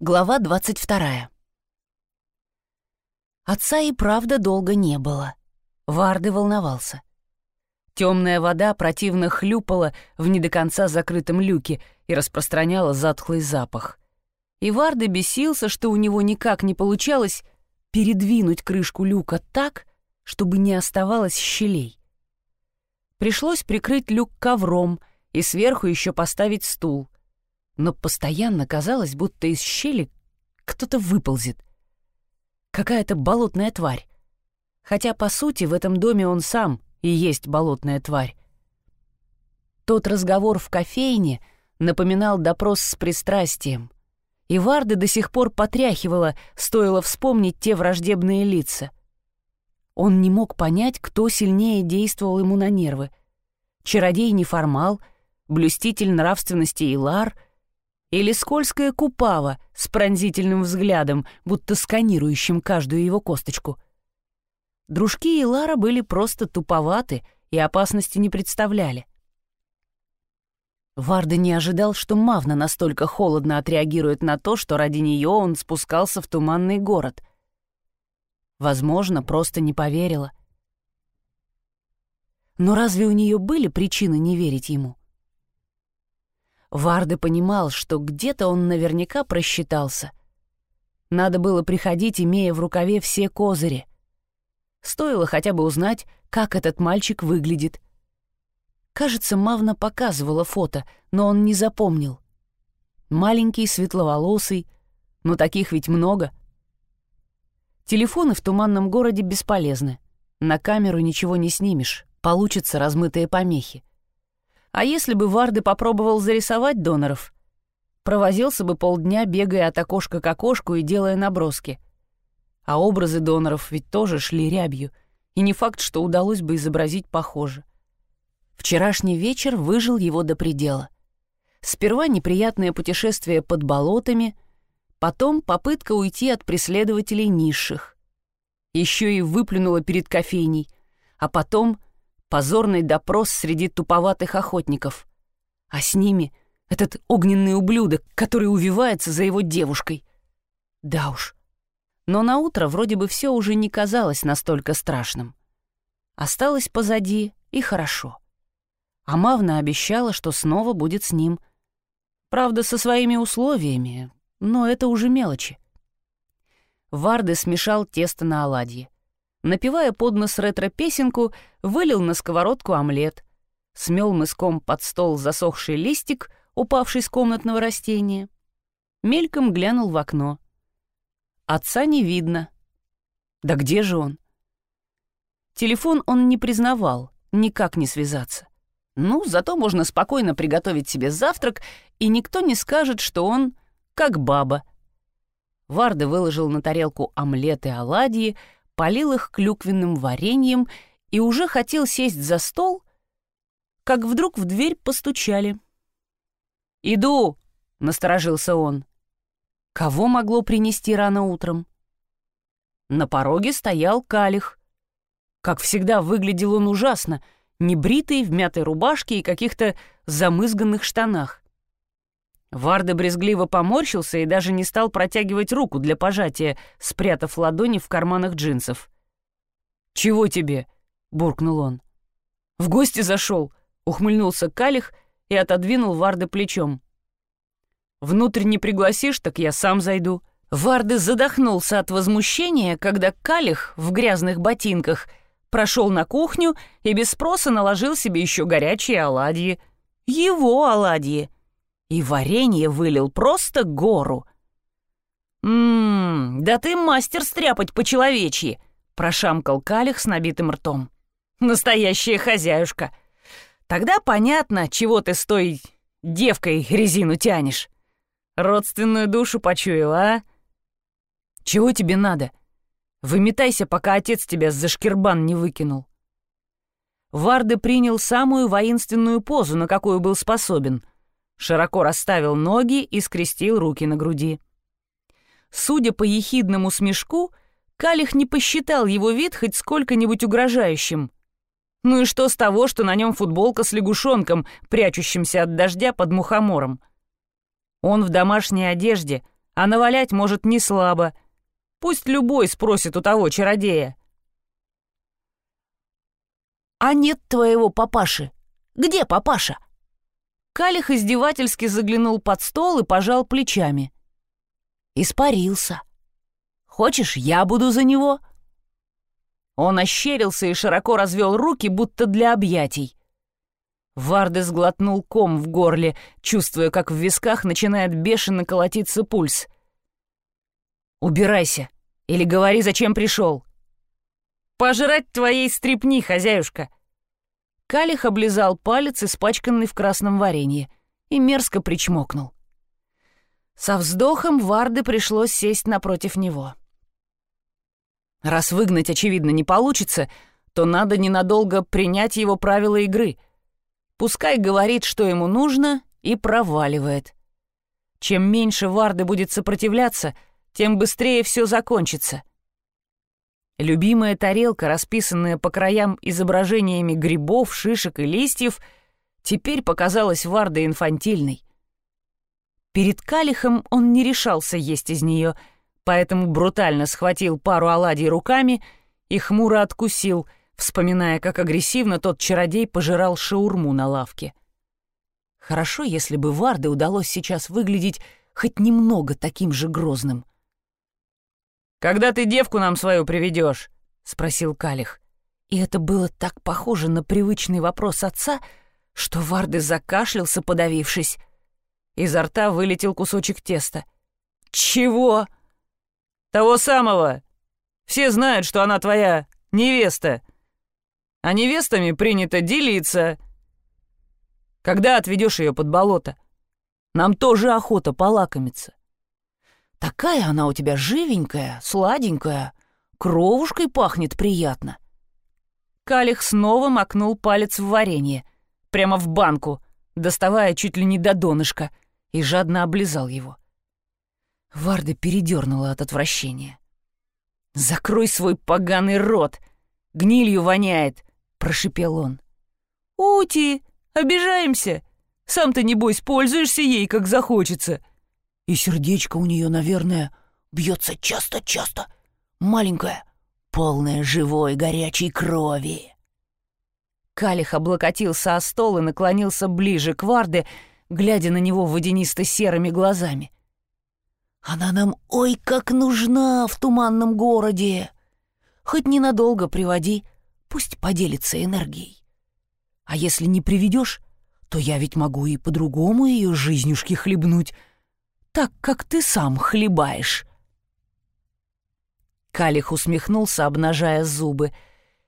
Глава 22. Отца и правда долго не было. Варды волновался. Темная вода противно хлюпала в не до конца закрытом люке и распространяла затхлый запах. И Варды бесился, что у него никак не получалось передвинуть крышку люка так, чтобы не оставалось щелей. Пришлось прикрыть люк ковром и сверху еще поставить стул — но постоянно казалось, будто из щели кто-то выползет. Какая-то болотная тварь. Хотя, по сути, в этом доме он сам и есть болотная тварь. Тот разговор в кофейне напоминал допрос с пристрастием. И Варды до сих пор потряхивала, стоило вспомнить те враждебные лица. Он не мог понять, кто сильнее действовал ему на нервы. Чародей-неформал, блюститель нравственности Илар — или скользкая купава с пронзительным взглядом, будто сканирующим каждую его косточку. Дружки и Лара были просто туповаты и опасности не представляли. Варда не ожидал, что Мавна настолько холодно отреагирует на то, что ради нее он спускался в туманный город. Возможно, просто не поверила. Но разве у нее были причины не верить ему? Варды понимал, что где-то он наверняка просчитался. Надо было приходить, имея в рукаве все козыри. Стоило хотя бы узнать, как этот мальчик выглядит. Кажется, Мавна показывала фото, но он не запомнил. Маленький, светловолосый, но таких ведь много. Телефоны в туманном городе бесполезны. На камеру ничего не снимешь, получатся размытые помехи. А если бы Варды попробовал зарисовать доноров? Провозился бы полдня, бегая от окошка к окошку и делая наброски. А образы доноров ведь тоже шли рябью, и не факт, что удалось бы изобразить похоже. Вчерашний вечер выжил его до предела. Сперва неприятное путешествие под болотами, потом попытка уйти от преследователей низших. Еще и выплюнула перед кофейней, а потом позорный допрос среди туповатых охотников. А с ними этот огненный ублюдок, который увивается за его девушкой. Да уж. Но на утро вроде бы все уже не казалось настолько страшным. Осталось позади, и хорошо. А Мавна обещала, что снова будет с ним. Правда, со своими условиями, но это уже мелочи. Варды смешал тесто на оладьи напевая под нос ретро-песенку, вылил на сковородку омлет, смел мыском под стол засохший листик, упавший с комнатного растения. Мельком глянул в окно. Отца не видно. Да где же он? Телефон он не признавал, никак не связаться. Ну, зато можно спокойно приготовить себе завтрак, и никто не скажет, что он как баба. Варда выложил на тарелку омлет и оладьи, полил их клюквенным вареньем и уже хотел сесть за стол, как вдруг в дверь постучали. «Иду!» — насторожился он. Кого могло принести рано утром? На пороге стоял Калих. Как всегда, выглядел он ужасно, небритый, в мятой рубашке и каких-то замызганных штанах. Варда брезгливо поморщился и даже не стал протягивать руку для пожатия, спрятав ладони в карманах джинсов. «Чего тебе?» — буркнул он. «В гости зашел», — ухмыльнулся Калих и отодвинул Варды плечом. «Внутрь не пригласишь, так я сам зайду». Варды задохнулся от возмущения, когда Калих в грязных ботинках прошел на кухню и без спроса наложил себе еще горячие оладьи. Его оладьи — и варенье вылил просто гору. «Ммм, да ты мастер стряпать по-человечьи!» — прошамкал Калих с набитым ртом. «Настоящая хозяюшка! Тогда понятно, чего ты с той девкой резину тянешь. Родственную душу почуяла, а? Чего тебе надо? Выметайся, пока отец тебя за шкирбан не выкинул». Варды принял самую воинственную позу, на какую был способен — широко расставил ноги и скрестил руки на груди. Судя по ехидному смешку, Калих не посчитал его вид хоть сколько-нибудь угрожающим. Ну и что с того, что на нем футболка с лягушонком, прячущимся от дождя под мухомором? Он в домашней одежде, А навалять может не слабо. Пусть любой спросит у того чародея. «А нет твоего папаши? Где папаша?» Калих издевательски заглянул под стол и пожал плечами. «Испарился. Хочешь, я буду за него?» Он ощерился и широко развел руки, будто для объятий. Варды сглотнул ком в горле, чувствуя, как в висках начинает бешено колотиться пульс. «Убирайся! Или говори, зачем пришел!» «Пожрать твоей стрепни, хозяюшка!» Калих облизал палец, испачканный в красном варенье, и мерзко причмокнул. Со вздохом Варды пришлось сесть напротив него. Раз выгнать, очевидно, не получится, то надо ненадолго принять его правила игры — Пускай говорит, что ему нужно, и проваливает. Чем меньше Варды будет сопротивляться, тем быстрее все закончится. Любимая тарелка, расписанная по краям изображениями грибов, шишек и листьев, теперь показалась Варде инфантильной. Перед калихом он не решался есть из нее, поэтому брутально схватил пару оладий руками и хмуро откусил — вспоминая, как агрессивно тот чародей пожирал шаурму на лавке. Хорошо, если бы Варде удалось сейчас выглядеть хоть немного таким же грозным. «Когда ты девку нам свою приведешь? спросил Калих. И это было так похоже на привычный вопрос отца, что Варды закашлялся, подавившись. Изо рта вылетел кусочек теста. «Чего?» «Того самого! Все знают, что она твоя невеста!» а невестами принято делиться. Когда отведешь ее под болото? Нам тоже охота полакомиться. Такая она у тебя живенькая, сладенькая, кровушкой пахнет приятно. Калих снова макнул палец в варенье, прямо в банку, доставая чуть ли не до донышка, и жадно облизал его. Варда передернула от отвращения. «Закрой свой поганый рот! Гнилью воняет! — прошипел он. «Ути, обижаемся. Сам-то, небось, пользуешься ей, как захочется». И сердечко у нее, наверное, бьется часто-часто. Маленькое, полное живой горячей крови. Калих облокотился о стол и наклонился ближе к Варде, глядя на него водянисто-серыми глазами. «Она нам ой как нужна в туманном городе! Хоть ненадолго приводи, — Пусть поделится энергией. А если не приведешь, то я ведь могу и по-другому ее жизнюшки хлебнуть, так, как ты сам хлебаешь. Калих усмехнулся, обнажая зубы,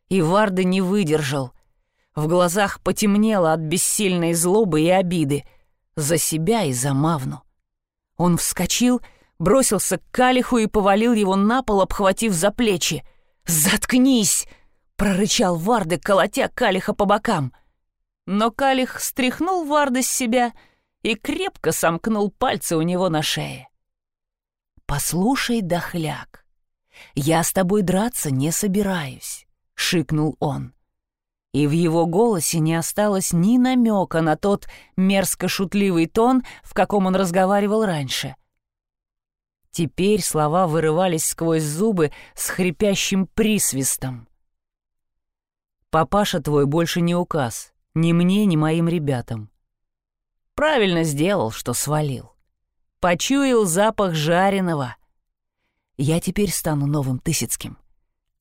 и Варда не выдержал. В глазах потемнело от бессильной злобы и обиды за себя и за Мавну. Он вскочил, бросился к Калиху и повалил его на пол, обхватив за плечи. «Заткнись!» прорычал Варды, колотя Калиха по бокам. Но Калих стряхнул Варды с себя и крепко сомкнул пальцы у него на шее. «Послушай, дохляк, я с тобой драться не собираюсь», — шикнул он. И в его голосе не осталось ни намека на тот мерзко-шутливый тон, в каком он разговаривал раньше. Теперь слова вырывались сквозь зубы с хрипящим присвистом. Папаша твой больше не указ, ни мне, ни моим ребятам. Правильно сделал, что свалил. Почуял запах жареного. Я теперь стану новым Тысяцким.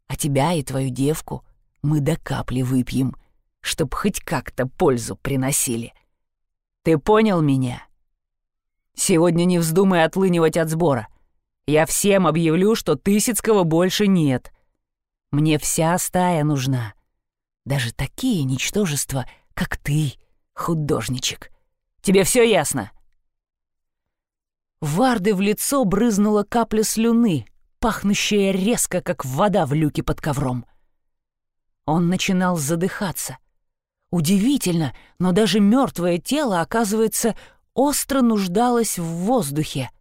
А тебя и твою девку мы до капли выпьем, чтоб хоть как-то пользу приносили. Ты понял меня? Сегодня не вздумай отлынивать от сбора. Я всем объявлю, что Тысяцкого больше нет. Мне вся стая нужна. Даже такие ничтожества, как ты, художничек. Тебе все ясно?» Варды в лицо брызнула капля слюны, пахнущая резко, как вода в люке под ковром. Он начинал задыхаться. Удивительно, но даже мертвое тело, оказывается, остро нуждалось в воздухе.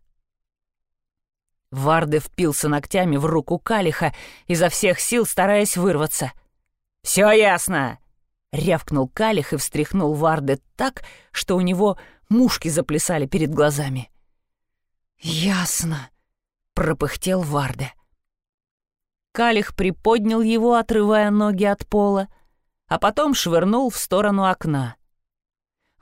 Варды впился ногтями в руку Калиха, изо всех сил стараясь вырваться — «Все ясно!» — рявкнул Калих и встряхнул Варде так, что у него мушки заплясали перед глазами. «Ясно», — пропыхтел Варде. Калих приподнял его, отрывая ноги от пола, а потом швырнул в сторону окна.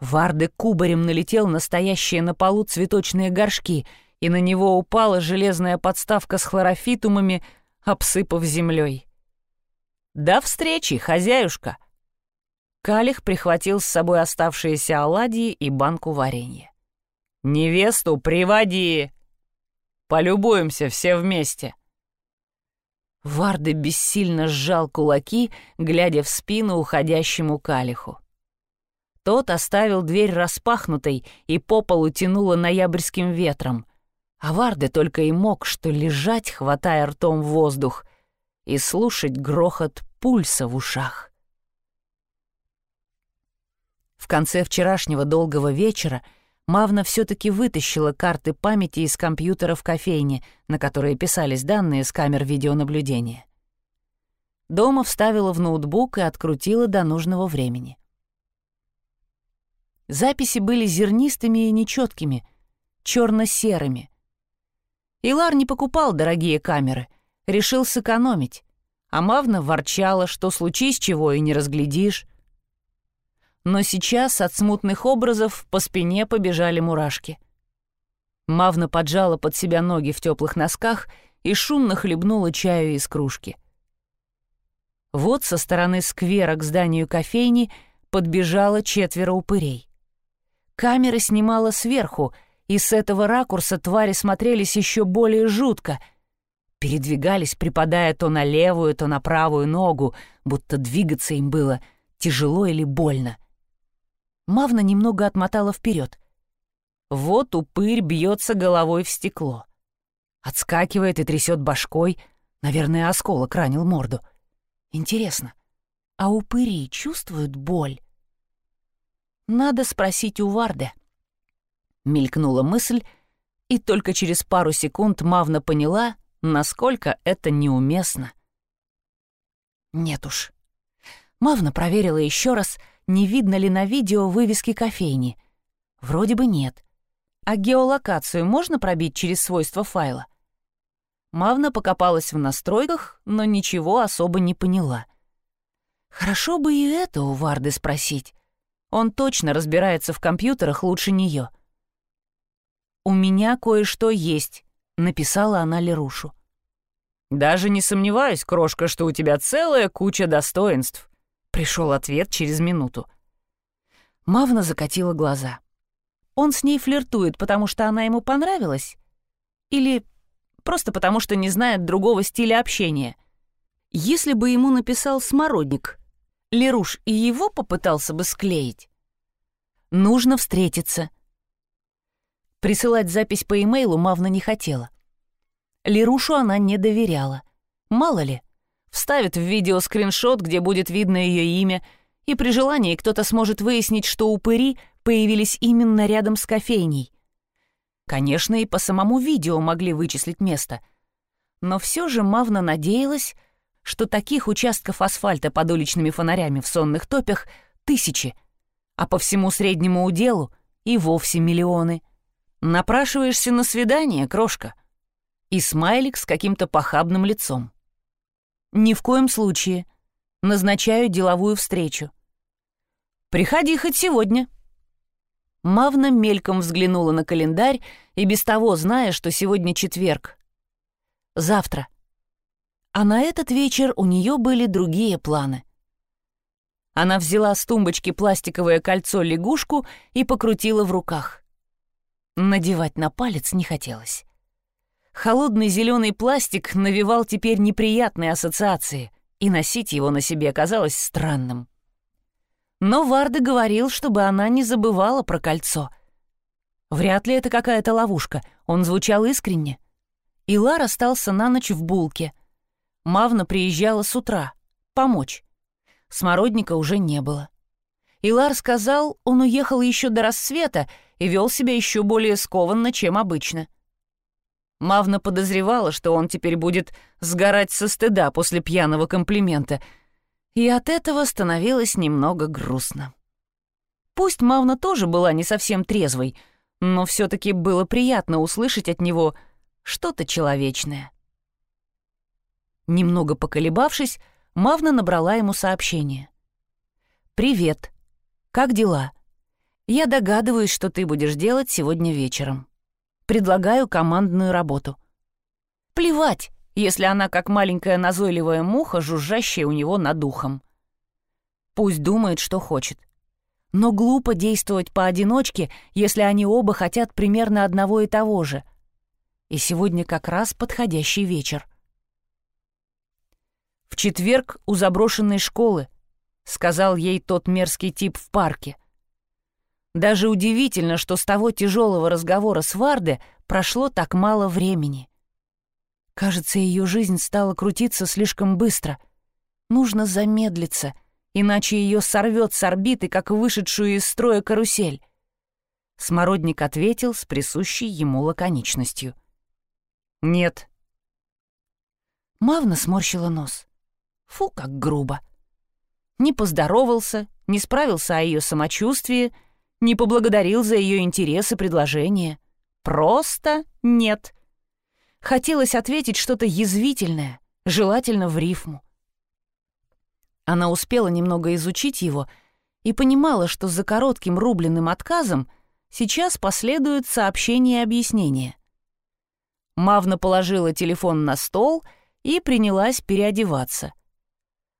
Варде кубарем налетел настоящие на полу цветочные горшки, и на него упала железная подставка с хлорофитумами, обсыпав землей. «До встречи, хозяюшка!» Калих прихватил с собой оставшиеся оладьи и банку варенья. «Невесту приводи! Полюбуемся все вместе!» Варды бессильно сжал кулаки, глядя в спину уходящему Калиху. Тот оставил дверь распахнутой и по полу тянуло ноябрьским ветром, а Варды только и мог что лежать, хватая ртом воздух, и слушать грохот пульса в ушах. В конце вчерашнего долгого вечера Мавна все-таки вытащила карты памяти из компьютера в кофейне, на которые писались данные с камер видеонаблюдения. Дома вставила в ноутбук и открутила до нужного времени. Записи были зернистыми и нечеткими, черно-серыми. Илар не покупал дорогие камеры, решил сэкономить, а Мавна ворчала, что случись чего и не разглядишь, но сейчас от смутных образов по спине побежали мурашки. Мавна поджала под себя ноги в теплых носках и шумно хлебнула чаю из кружки. Вот со стороны сквера к зданию кофейни подбежало четверо упырей. Камера снимала сверху, и с этого ракурса твари смотрелись еще более жутко. Передвигались, припадая то на левую, то на правую ногу, будто двигаться им было тяжело или больно. Мавна немного отмотала вперед. Вот упырь бьется головой в стекло. Отскакивает и трясет башкой. Наверное, осколок ранил морду. Интересно, а упыри чувствуют боль? Надо спросить у Варды. Мелькнула мысль, и только через пару секунд Мавна поняла, насколько это неуместно. Нет уж. Мавна проверила еще раз — не видно ли на видео вывески кофейни. Вроде бы нет. А геолокацию можно пробить через свойства файла? Мавна покопалась в настройках, но ничего особо не поняла. Хорошо бы и это у Варды спросить. Он точно разбирается в компьютерах лучше нее. «У меня кое-что есть», — написала она Лерушу. «Даже не сомневаюсь, крошка, что у тебя целая куча достоинств», Пришел ответ через минуту. Мавна закатила глаза. Он с ней флиртует, потому что она ему понравилась? Или просто потому, что не знает другого стиля общения? Если бы ему написал смородник, Леруш и его попытался бы склеить. Нужно встретиться. Присылать запись по имейлу Мавна не хотела. Лерушу она не доверяла. Мало ли, вставит в видео скриншот, где будет видно ее имя, и при желании кто-то сможет выяснить, что упыри появились именно рядом с кофейней. Конечно, и по самому видео могли вычислить место. Но все же Мавна надеялась, что таких участков асфальта под уличными фонарями в сонных топях тысячи, а по всему среднему уделу и вовсе миллионы. Напрашиваешься на свидание, крошка. И смайлик с каким-то похабным лицом. Ни в коем случае. Назначаю деловую встречу. Приходи хоть сегодня. Мавна мельком взглянула на календарь и без того зная, что сегодня четверг. Завтра. А на этот вечер у нее были другие планы. Она взяла с тумбочки пластиковое кольцо-лягушку и покрутила в руках. Надевать на палец не хотелось. Холодный зеленый пластик навевал теперь неприятные ассоциации, и носить его на себе казалось странным. Но Варда говорил, чтобы она не забывала про кольцо. Вряд ли это какая-то ловушка, он звучал искренне. Илар остался на ночь в булке. Мавна приезжала с утра, помочь. Смородника уже не было. Илар сказал, он уехал еще до рассвета и вел себя еще более скованно, чем обычно. Мавна подозревала, что он теперь будет сгорать со стыда после пьяного комплимента, и от этого становилось немного грустно. Пусть Мавна тоже была не совсем трезвой, но все-таки было приятно услышать от него что-то человечное. Немного поколебавшись, Мавна набрала ему сообщение. «Привет. Как дела? Я догадываюсь, что ты будешь делать сегодня вечером. Предлагаю командную работу. Плевать, если она как маленькая назойливая муха, жужжащая у него над ухом. Пусть думает, что хочет. Но глупо действовать поодиночке, если они оба хотят примерно одного и того же. И сегодня как раз подходящий вечер. «В четверг у заброшенной школы», — сказал ей тот мерзкий тип в парке. Даже удивительно, что с того тяжелого разговора с Варде прошло так мало времени. Кажется, ее жизнь стала крутиться слишком быстро. Нужно замедлиться, иначе ее сорвет с орбиты, как вышедшую из строя карусель. Смородник ответил с присущей ему лаконичностью. «Нет». Мавна сморщила нос. Фу, как грубо. Не поздоровался, не справился о ее самочувствии, не поблагодарил за ее интерес и предложение. Просто нет. Хотелось ответить что-то язвительное, желательно в рифму. Она успела немного изучить его и понимала, что за коротким рубленным отказом сейчас последуют сообщения и объяснения. Мавна положила телефон на стол и принялась переодеваться.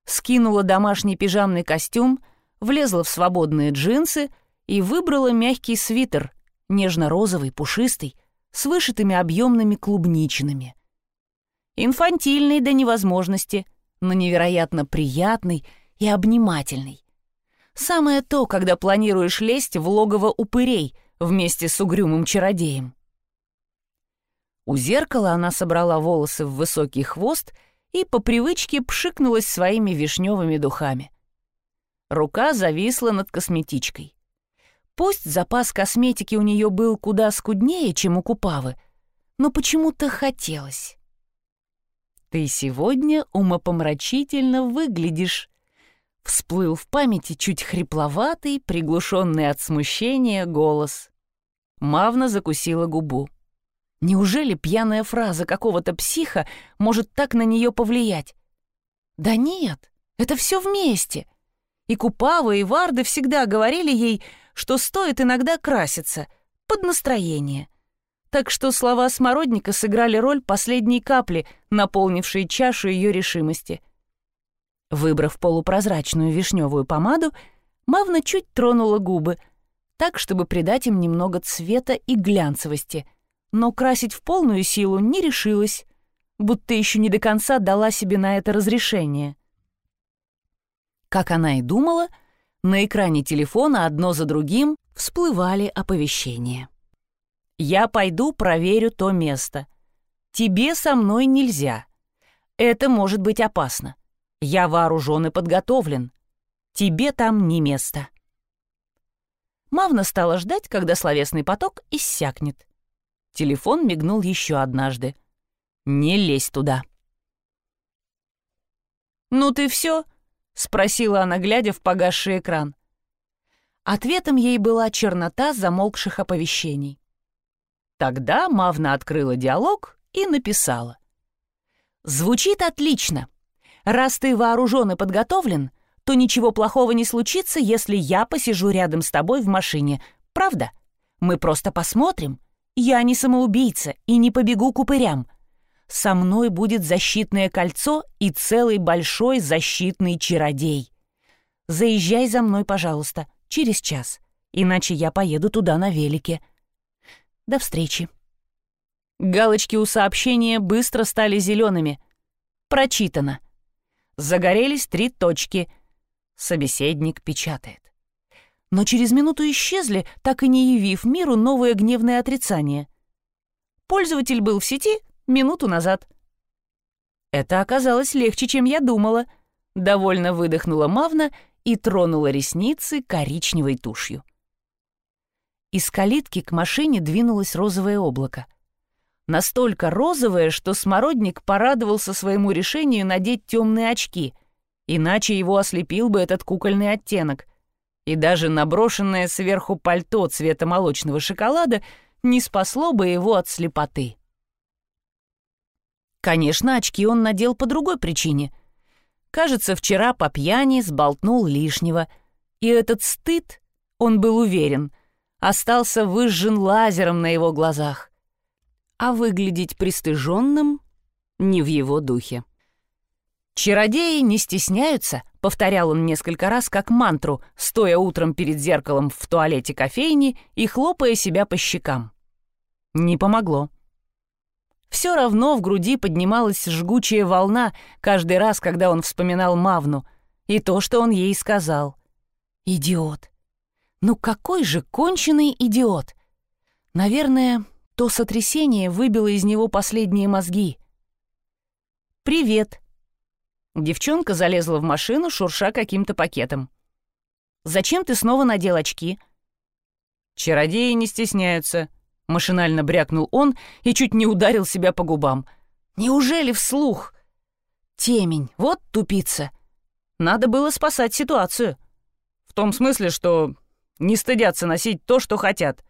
Скинула домашний пижамный костюм, влезла в свободные джинсы и выбрала мягкий свитер, нежно-розовый, пушистый, с вышитыми объемными клубничинами. Инфантильный до невозможности, но невероятно приятный и обнимательный. Самое то, когда планируешь лезть в логово упырей вместе с угрюмым чародеем. У зеркала она собрала волосы в высокий хвост и по привычке пшикнулась своими вишневыми духами. Рука зависла над косметичкой. Пусть запас косметики у нее был куда скуднее, чем у Купавы, но почему-то хотелось. «Ты сегодня умопомрачительно выглядишь», — всплыл в памяти чуть хрипловатый, приглушенный от смущения голос. Мавна закусила губу. Неужели пьяная фраза какого-то психа может так на нее повлиять? Да нет, это все вместе. И Купава, и Варды всегда говорили ей, что стоит иногда краситься, под настроение. Так что слова Смородника сыграли роль последней капли, наполнившей чашу ее решимости. Выбрав полупрозрачную вишневую помаду, Мавна чуть тронула губы, так, чтобы придать им немного цвета и глянцевости, но красить в полную силу не решилась, будто еще не до конца дала себе на это разрешение. Как она и думала — на экране телефона одно за другим всплывали оповещения. «Я пойду проверю то место. Тебе со мной нельзя. Это может быть опасно. Я вооружен и подготовлен. Тебе там не место». Мавна стала ждать, когда словесный поток иссякнет. Телефон мигнул еще однажды. «Не лезь туда». «Ну ты все? — спросила она, глядя в погасший экран. Ответом ей была чернота замолкших оповещений. Тогда Мавна открыла диалог и написала. «Звучит отлично. Раз ты вооружен и подготовлен, то ничего плохого не случится, если я посижу рядом с тобой в машине. Правда? Мы просто посмотрим. Я не самоубийца и не побегу к упырям со мной будет защитное кольцо и целый большой защитный чародей. Заезжай за мной, пожалуйста, через час, иначе я поеду туда на велике. До встречи. Галочки у сообщения быстро стали зелеными. Прочитано. Загорелись три точки. Собеседник печатает. Но через минуту исчезли, так и не явив миру новое гневное отрицание. Пользователь был в сети минуту назад». «Это оказалось легче, чем я думала», — довольно выдохнула Мавна и тронула ресницы коричневой тушью. Из калитки к машине двинулось розовое облако. Настолько розовое, что смородник порадовался своему решению надеть темные очки, иначе его ослепил бы этот кукольный оттенок. и даже наброшенное сверху пальто цвета молочного шоколада не спасло бы его от слепоты. Конечно, очки он надел по другой причине. Кажется, вчера по пьяни сболтнул лишнего, и этот стыд, он был уверен, остался выжжен лазером на его глазах. А выглядеть пристыженным не в его духе. «Чародеи не стесняются», — повторял он несколько раз как мантру, стоя утром перед зеркалом в туалете кофейни и хлопая себя по щекам. Не помогло. Все равно в груди поднималась жгучая волна каждый раз, когда он вспоминал Мавну, и то, что он ей сказал. «Идиот! Ну какой же конченый идиот!» Наверное, то сотрясение выбило из него последние мозги. «Привет!» Девчонка залезла в машину, шурша каким-то пакетом. «Зачем ты снова надел очки?» «Чародеи не стесняются», — машинально брякнул он и чуть не ударил себя по губам. «Неужели вслух?» «Темень, вот тупица. Надо было спасать ситуацию. В том смысле, что не стыдятся носить то, что хотят.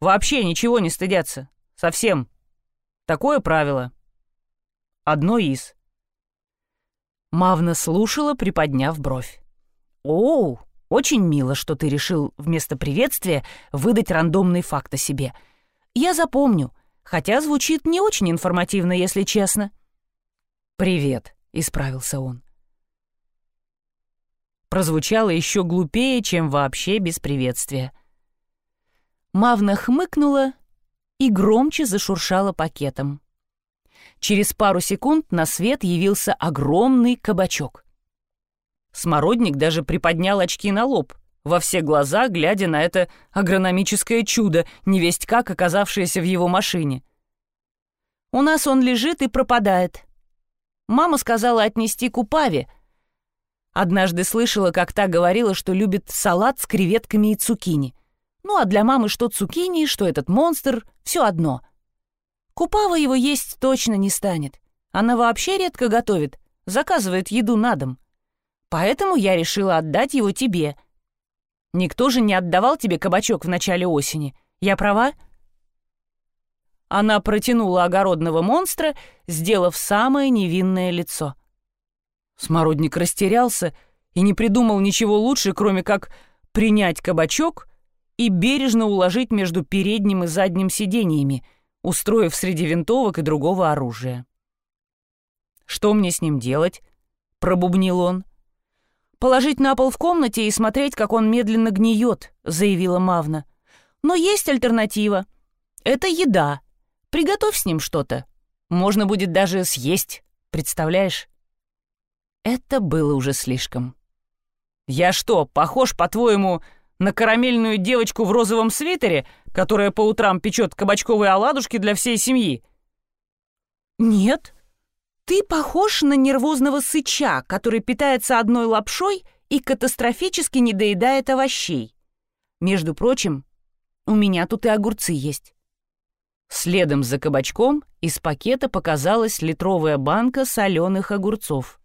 Вообще ничего не стыдятся. Совсем. Такое правило. Одно из». Мавна слушала, приподняв бровь. «Оу, очень мило, что ты решил вместо приветствия выдать рандомный факт о себе. Я запомню, хотя звучит не очень информативно, если честно». «Привет», — исправился он. Прозвучало еще глупее, чем вообще без приветствия. Мавна хмыкнула и громче зашуршала пакетом. Через пару секунд на свет явился огромный кабачок. Смородник даже приподнял очки на лоб, во все глаза глядя на это агрономическое чудо, невесть как оказавшееся в его машине. «У нас он лежит и пропадает. Мама сказала отнести к Упаве. Однажды слышала, как та говорила, что любит салат с креветками и цукини. Ну а для мамы что цукини, что этот монстр — все одно — Купава его есть точно не станет. Она вообще редко готовит, заказывает еду на дом. Поэтому я решила отдать его тебе. Никто же не отдавал тебе кабачок в начале осени. Я права?» Она протянула огородного монстра, сделав самое невинное лицо. Смородник растерялся и не придумал ничего лучше, кроме как принять кабачок и бережно уложить между передним и задним сиденьями — устроив среди винтовок и другого оружия. «Что мне с ним делать?» — пробубнил он. «Положить на пол в комнате и смотреть, как он медленно гниет», — заявила Мавна. «Но есть альтернатива. Это еда. Приготовь с ним что-то. Можно будет даже съесть, представляешь?» Это было уже слишком. «Я что, похож, по-твоему, на карамельную девочку в розовом свитере, которая по утрам печет кабачковые оладушки для всей семьи?» «Нет. Ты похож на нервозного сыча, который питается одной лапшой и катастрофически не доедает овощей. Между прочим, у меня тут и огурцы есть». Следом за кабачком из пакета показалась литровая банка соленых огурцов.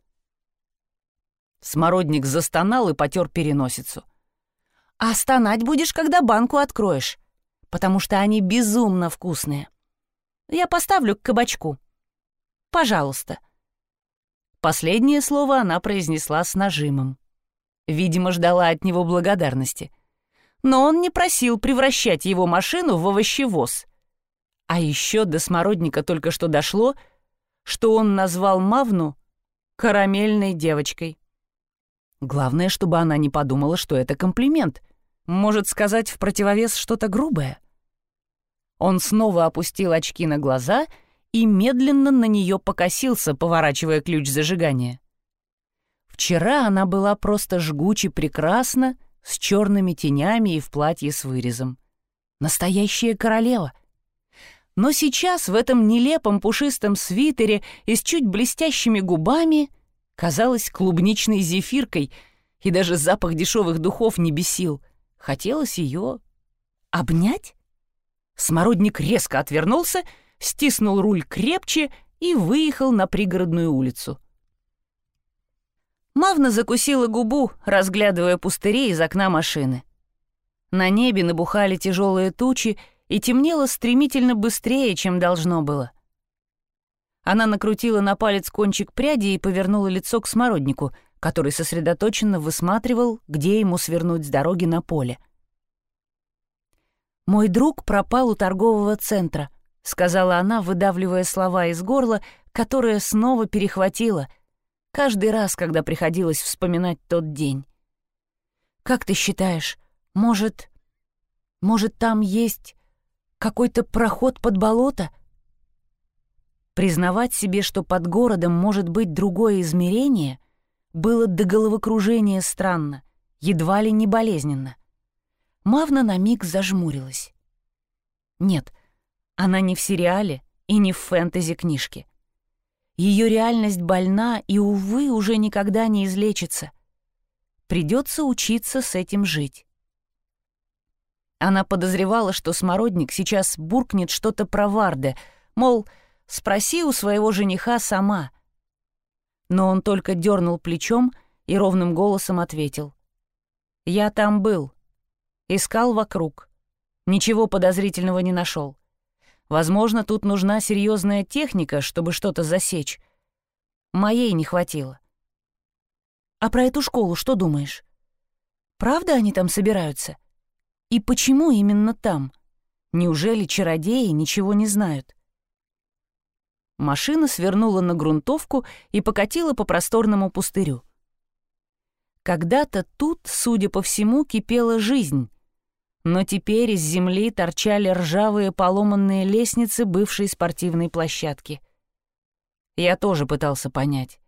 Смородник застонал и потер переносицу. «А стонать будешь, когда банку откроешь потому что они безумно вкусные. Я поставлю к кабачку. Пожалуйста». Последнее слово она произнесла с нажимом. Видимо, ждала от него благодарности. Но он не просил превращать его машину в овощевоз. А еще до смородника только что дошло, что он назвал Мавну карамельной девочкой. Главное, чтобы она не подумала, что это комплимент — может сказать в противовес что-то грубое? Он снова опустил очки на глаза и медленно на нее покосился, поворачивая ключ зажигания. Вчера она была просто жгуче прекрасна, с черными тенями и в платье с вырезом. Настоящая королева. Но сейчас в этом нелепом пушистом свитере и с чуть блестящими губами казалась клубничной зефиркой, и даже запах дешевых духов не бесил — Хотелось ее обнять? Смородник резко отвернулся, стиснул руль крепче и выехал на пригородную улицу. Мавна закусила губу, разглядывая пустыри из окна машины. На небе набухали тяжелые тучи, и темнело стремительно быстрее, чем должно было. Она накрутила на палец кончик пряди и повернула лицо к смороднику, который сосредоточенно высматривал, где ему свернуть с дороги на поле. «Мой друг пропал у торгового центра», — сказала она, выдавливая слова из горла, которое снова перехватило, каждый раз, когда приходилось вспоминать тот день. «Как ты считаешь, может... может, там есть какой-то проход под болото?» Признавать себе, что под городом может быть другое измерение, было до головокружения странно, едва ли не болезненно. Мавна на миг зажмурилась. Нет, она не в сериале и не в фэнтези-книжке. Ее реальность больна и, увы, уже никогда не излечится. Придется учиться с этим жить. Она подозревала, что Смородник сейчас буркнет что-то про Варде, мол, Спроси у своего жениха сама». Но он только дернул плечом и ровным голосом ответил. «Я там был. Искал вокруг. Ничего подозрительного не нашел. Возможно, тут нужна серьезная техника, чтобы что-то засечь. Моей не хватило. А про эту школу что думаешь? Правда они там собираются? И почему именно там? Неужели чародеи ничего не знают? Машина свернула на грунтовку и покатила по просторному пустырю. Когда-то тут, судя по всему, кипела жизнь, но теперь из земли торчали ржавые поломанные лестницы бывшей спортивной площадки. Я тоже пытался понять.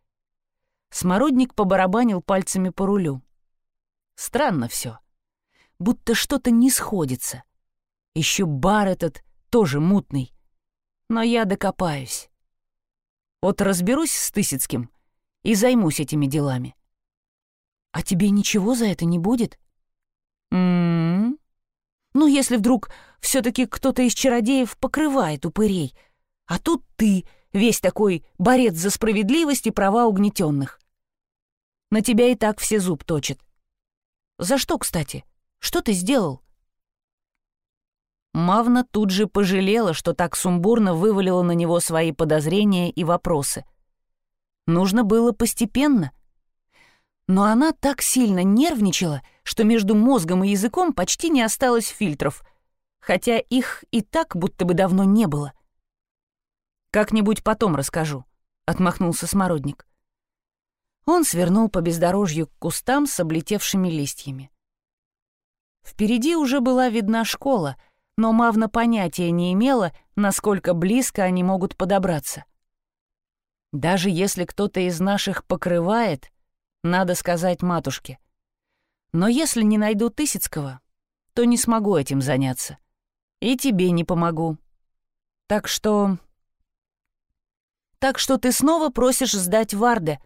Смородник побарабанил пальцами по рулю. Странно все, Будто что-то не сходится. Еще бар этот тоже мутный. Но я докопаюсь. Вот разберусь с Тысяцким и займусь этими делами. А тебе ничего за это не будет? М-м. Ну, если вдруг все таки кто-то из чародеев покрывает упырей, а тут ты, весь такой борец за справедливость и права угнетенных. На тебя и так все зуб точат. За что, кстати? Что ты сделал? Мавна тут же пожалела, что так сумбурно вывалила на него свои подозрения и вопросы. Нужно было постепенно. Но она так сильно нервничала, что между мозгом и языком почти не осталось фильтров, хотя их и так будто бы давно не было. «Как-нибудь потом расскажу», — отмахнулся Смородник. Он свернул по бездорожью к кустам с облетевшими листьями. Впереди уже была видна школа — но Мавна понятия не имела, насколько близко они могут подобраться. Даже если кто-то из наших покрывает, надо сказать матушке. Но если не найду Тысяцкого, то не смогу этим заняться. И тебе не помогу. Так что... Так что ты снова просишь сдать Варде.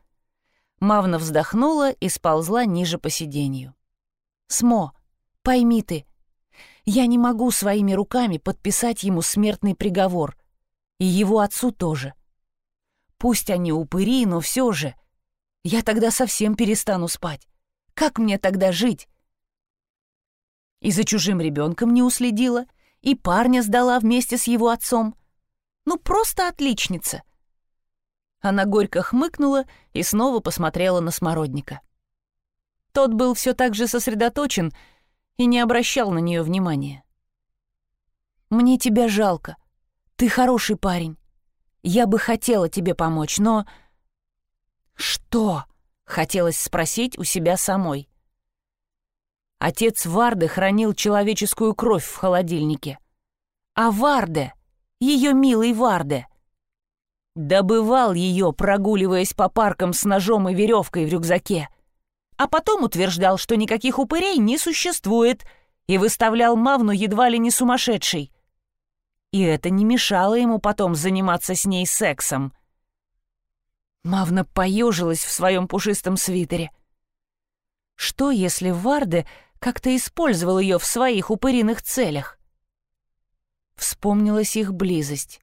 Мавна вздохнула и сползла ниже по сиденью. Смо, пойми ты, я не могу своими руками подписать ему смертный приговор. И его отцу тоже. Пусть они упыри, но все же. Я тогда совсем перестану спать. Как мне тогда жить? И за чужим ребенком не уследила, и парня сдала вместе с его отцом. Ну, просто отличница. Она горько хмыкнула и снова посмотрела на Смородника. Тот был все так же сосредоточен и не обращал на нее внимания. «Мне тебя жалко. Ты хороший парень. Я бы хотела тебе помочь, но...» «Что?» — хотелось спросить у себя самой. Отец Варды хранил человеческую кровь в холодильнике. А Варде, ее милый Варде, добывал ее, прогуливаясь по паркам с ножом и веревкой в рюкзаке а потом утверждал, что никаких упырей не существует, и выставлял Мавну едва ли не сумасшедшей. И это не мешало ему потом заниматься с ней сексом. Мавна поежилась в своем пушистом свитере. Что, если Варде как-то использовал ее в своих упыриных целях? Вспомнилась их близость.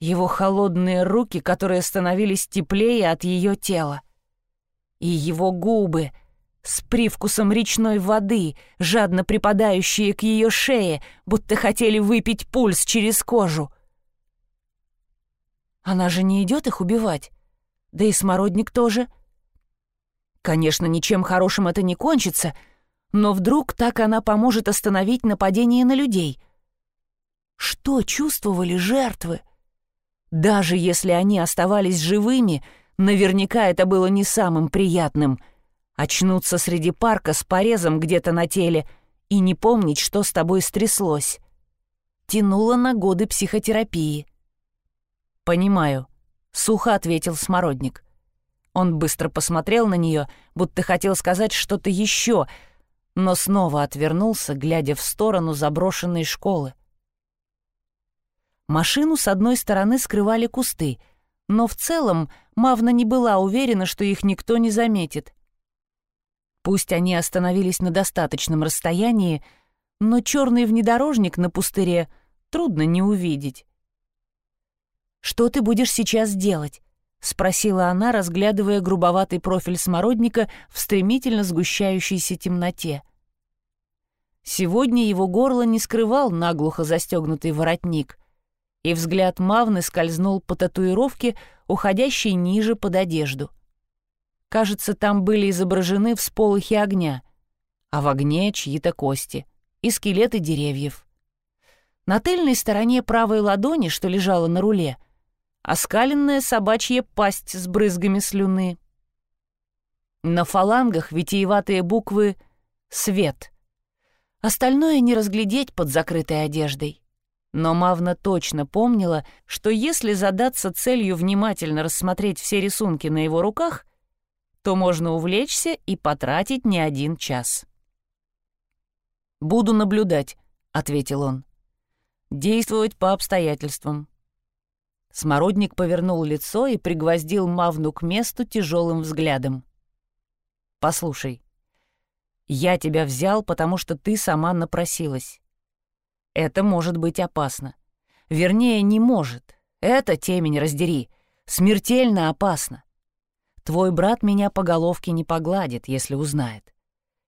Его холодные руки, которые становились теплее от ее тела И его губы с привкусом речной воды, жадно припадающие к ее шее, будто хотели выпить пульс через кожу. Она же не идет их убивать. Да и смородник тоже. Конечно, ничем хорошим это не кончится, но вдруг так она поможет остановить нападение на людей. Что чувствовали жертвы? Даже если они оставались живыми, наверняка это было не самым приятным. Очнуться среди парка с порезом где-то на теле и не помнить, что с тобой стряслось. Тянуло на годы психотерапии. «Понимаю», — сухо ответил Смородник. Он быстро посмотрел на нее, будто хотел сказать что-то еще, но снова отвернулся, глядя в сторону заброшенной школы. Машину с одной стороны скрывали кусты, но в целом Мавна не была уверена, что их никто не заметит. Пусть они остановились на достаточном расстоянии, но черный внедорожник на пустыре трудно не увидеть. «Что ты будешь сейчас делать?» — спросила она, разглядывая грубоватый профиль смородника в стремительно сгущающейся темноте. Сегодня его горло не скрывал наглухо застегнутый воротник, и взгляд Мавны скользнул по татуировке, уходящей ниже под одежду. Кажется, там были изображены всполохи огня, а в огне чьи-то кости и скелеты деревьев. На тыльной стороне правой ладони, что лежала на руле — оскаленная собачья пасть с брызгами слюны. На фалангах витиеватые буквы «Свет». Остальное не разглядеть под закрытой одеждой. Но Мавна точно помнила, что если задаться целью внимательно рассмотреть все рисунки на его руках, то можно увлечься и потратить не один час. «Буду наблюдать», — ответил он. «Действовать по обстоятельствам. Смородник повернул лицо и пригвоздил Мавну к месту тяжелым взглядом. «Послушай, я тебя взял, потому что ты сама напросилась. Это может быть опасно. Вернее, не может. Это, темень раздери, смертельно опасно. Твой брат меня по головке не погладит, если узнает.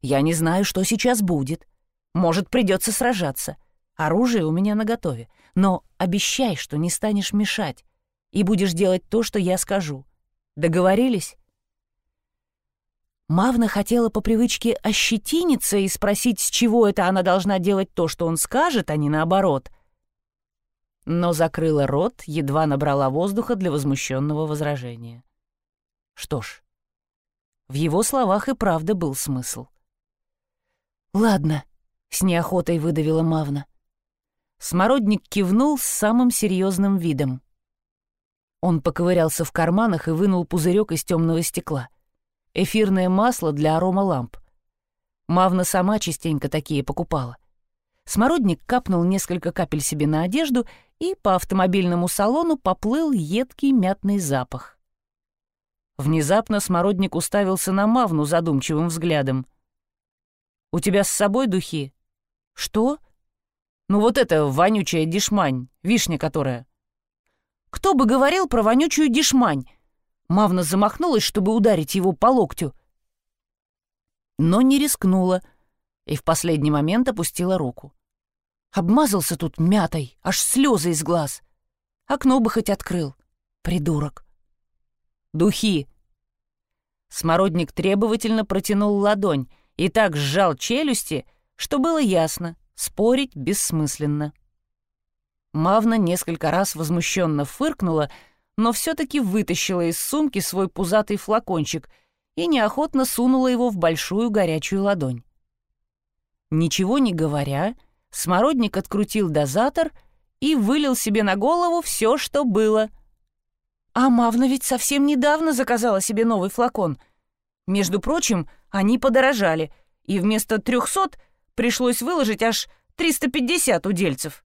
Я не знаю, что сейчас будет. Может, придется сражаться. Оружие у меня наготове. Но обещай, что не станешь мешать и будешь делать то, что я скажу. Договорились?» Мавна хотела по привычке ощетиниться и спросить, с чего это она должна делать то, что он скажет, а не наоборот. Но закрыла рот, едва набрала воздуха для возмущенного возражения. Что ж, в его словах и правда был смысл. «Ладно», — с неохотой выдавила Мавна. Смородник кивнул с самым серьезным видом. Он поковырялся в карманах и вынул пузырек из темного стекла. Эфирное масло для аромаламп. Мавна сама частенько такие покупала. Смородник капнул несколько капель себе на одежду, и по автомобильному салону поплыл едкий мятный запах. Внезапно Смородник уставился на Мавну задумчивым взглядом. «У тебя с собой духи?» «Что?» Ну вот эта вонючая дешмань, вишня которая. Кто бы говорил про вонючую дешмань? Мавна замахнулась, чтобы ударить его по локтю. Но не рискнула и в последний момент опустила руку. Обмазался тут мятой, аж слезы из глаз. Окно бы хоть открыл. Придурок. Духи. Смородник требовательно протянул ладонь и так сжал челюсти, что было ясно. Спорить бессмысленно. Мавна несколько раз возмущенно фыркнула, но все-таки вытащила из сумки свой пузатый флакончик и неохотно сунула его в большую горячую ладонь. Ничего не говоря, смородник открутил дозатор и вылил себе на голову все, что было. А Мавна ведь совсем недавно заказала себе новый флакон. Между прочим, они подорожали, и вместо трехсот пришлось выложить аж 350 удельцев.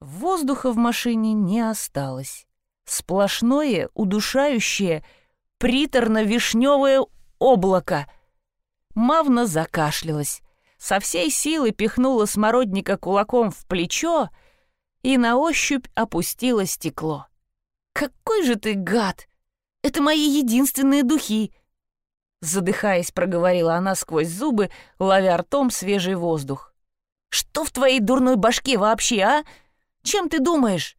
Воздуха в машине не осталось. Сплошное, удушающее, приторно-вишневое облако. Мавна закашлялась, со всей силы пихнула смородника кулаком в плечо и на ощупь опустила стекло. «Какой же ты гад! Это мои единственные духи! Задыхаясь, проговорила она сквозь зубы, ловя ртом свежий воздух. «Что в твоей дурной башке вообще, а? Чем ты думаешь?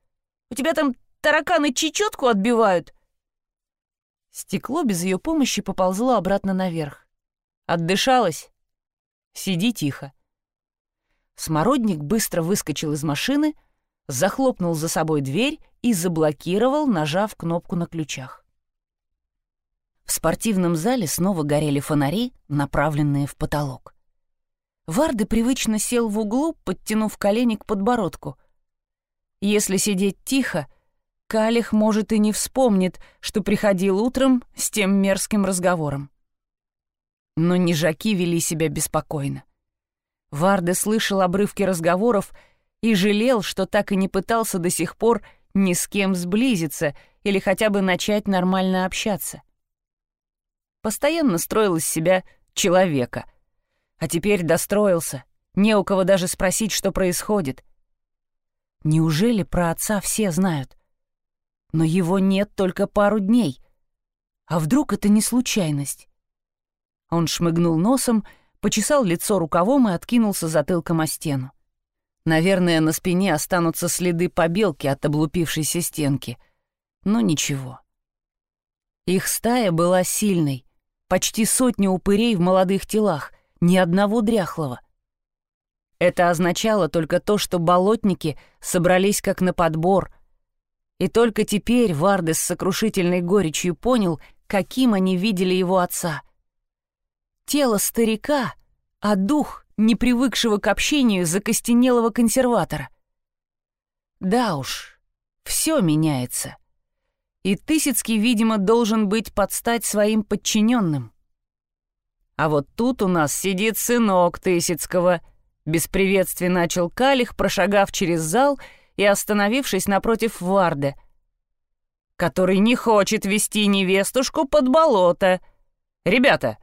У тебя там тараканы чечетку отбивают?» Стекло без ее помощи поползло обратно наверх. Отдышалась? Сиди тихо. Смородник быстро выскочил из машины, захлопнул за собой дверь и заблокировал, нажав кнопку на ключах. В спортивном зале снова горели фонари, направленные в потолок. Варды привычно сел в углу, подтянув колени к подбородку. Если сидеть тихо, Калих, может, и не вспомнит, что приходил утром с тем мерзким разговором. Но нежаки вели себя беспокойно. Варде слышал обрывки разговоров и жалел, что так и не пытался до сих пор ни с кем сблизиться или хотя бы начать нормально общаться. Постоянно строил из себя человека. А теперь достроился, не у кого даже спросить, что происходит. Неужели про отца все знают? Но его нет только пару дней. А вдруг это не случайность? Он шмыгнул носом, почесал лицо рукавом и откинулся затылком о стену. Наверное, на спине останутся следы побелки от облупившейся стенки. Но ничего. Их стая была сильной. Почти сотня упырей в молодых телах, ни одного дряхлого. Это означало только то, что болотники собрались как на подбор. И только теперь Вардес с сокрушительной горечью понял, каким они видели его отца. Тело старика, а дух не привыкшего к общению закостенелого консерватора. Да уж, все меняется. И Тысяцкий, видимо, должен быть под стать своим подчиненным. А вот тут у нас сидит сынок Тысяцкого. Без приветствия начал Калих, прошагав через зал и остановившись напротив Варда, который не хочет вести невестушку под болото. «Ребята,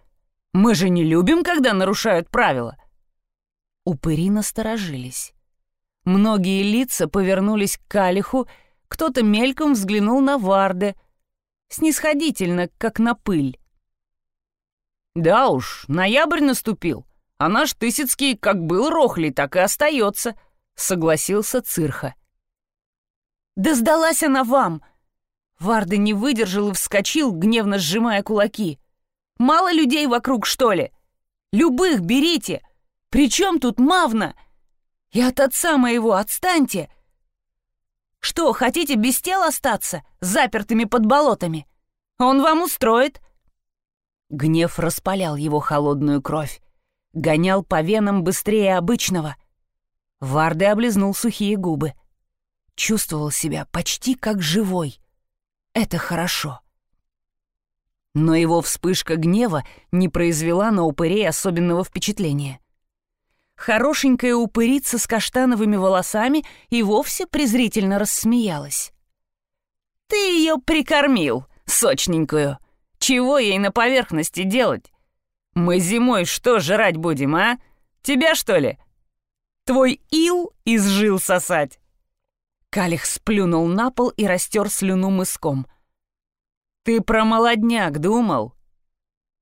мы же не любим, когда нарушают правила. Упыри насторожились. Многие лица повернулись к Калиху, кто-то мельком взглянул на Варде, снисходительно, как на пыль. «Да уж, ноябрь наступил, а наш Тысяцкий как был рохлей, так и остается», — согласился Цирха. «Да сдалась она вам!» Варда не выдержал и вскочил, гневно сжимая кулаки. «Мало людей вокруг, что ли? Любых берите! При чем тут Мавна? И от отца моего отстаньте! Что, хотите без тел остаться, запертыми под болотами? Он вам устроит?» Гнев распалял его холодную кровь, гонял по венам быстрее обычного. Варды облизнул сухие губы. Чувствовал себя почти как живой. Это хорошо. Но его вспышка гнева не произвела на упырей особенного впечатления хорошенькая упырица с каштановыми волосами и вовсе презрительно рассмеялась. «Ты ее прикормил, сочненькую. Чего ей на поверхности делать? Мы зимой что жрать будем, а? Тебя, что ли? Твой ил изжил сосать?» Калих сплюнул на пол и растер слюну мыском. «Ты про молодняк думал?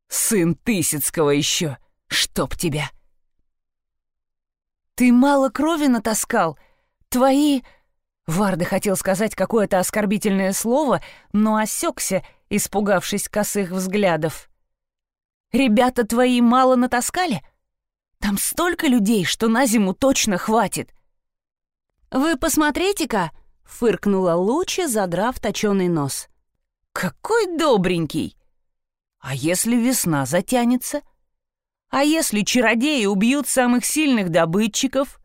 Сын Тысяцкого еще, чтоб тебя!» «Ты мало крови натаскал? Твои...» Варда хотел сказать какое-то оскорбительное слово, но осекся, испугавшись косых взглядов. «Ребята твои мало натаскали? Там столько людей, что на зиму точно хватит!» «Вы посмотрите-ка!» — фыркнула Луча, задрав точеный нос. «Какой добренький! А если весна затянется?» А если чародеи убьют самых сильных добытчиков?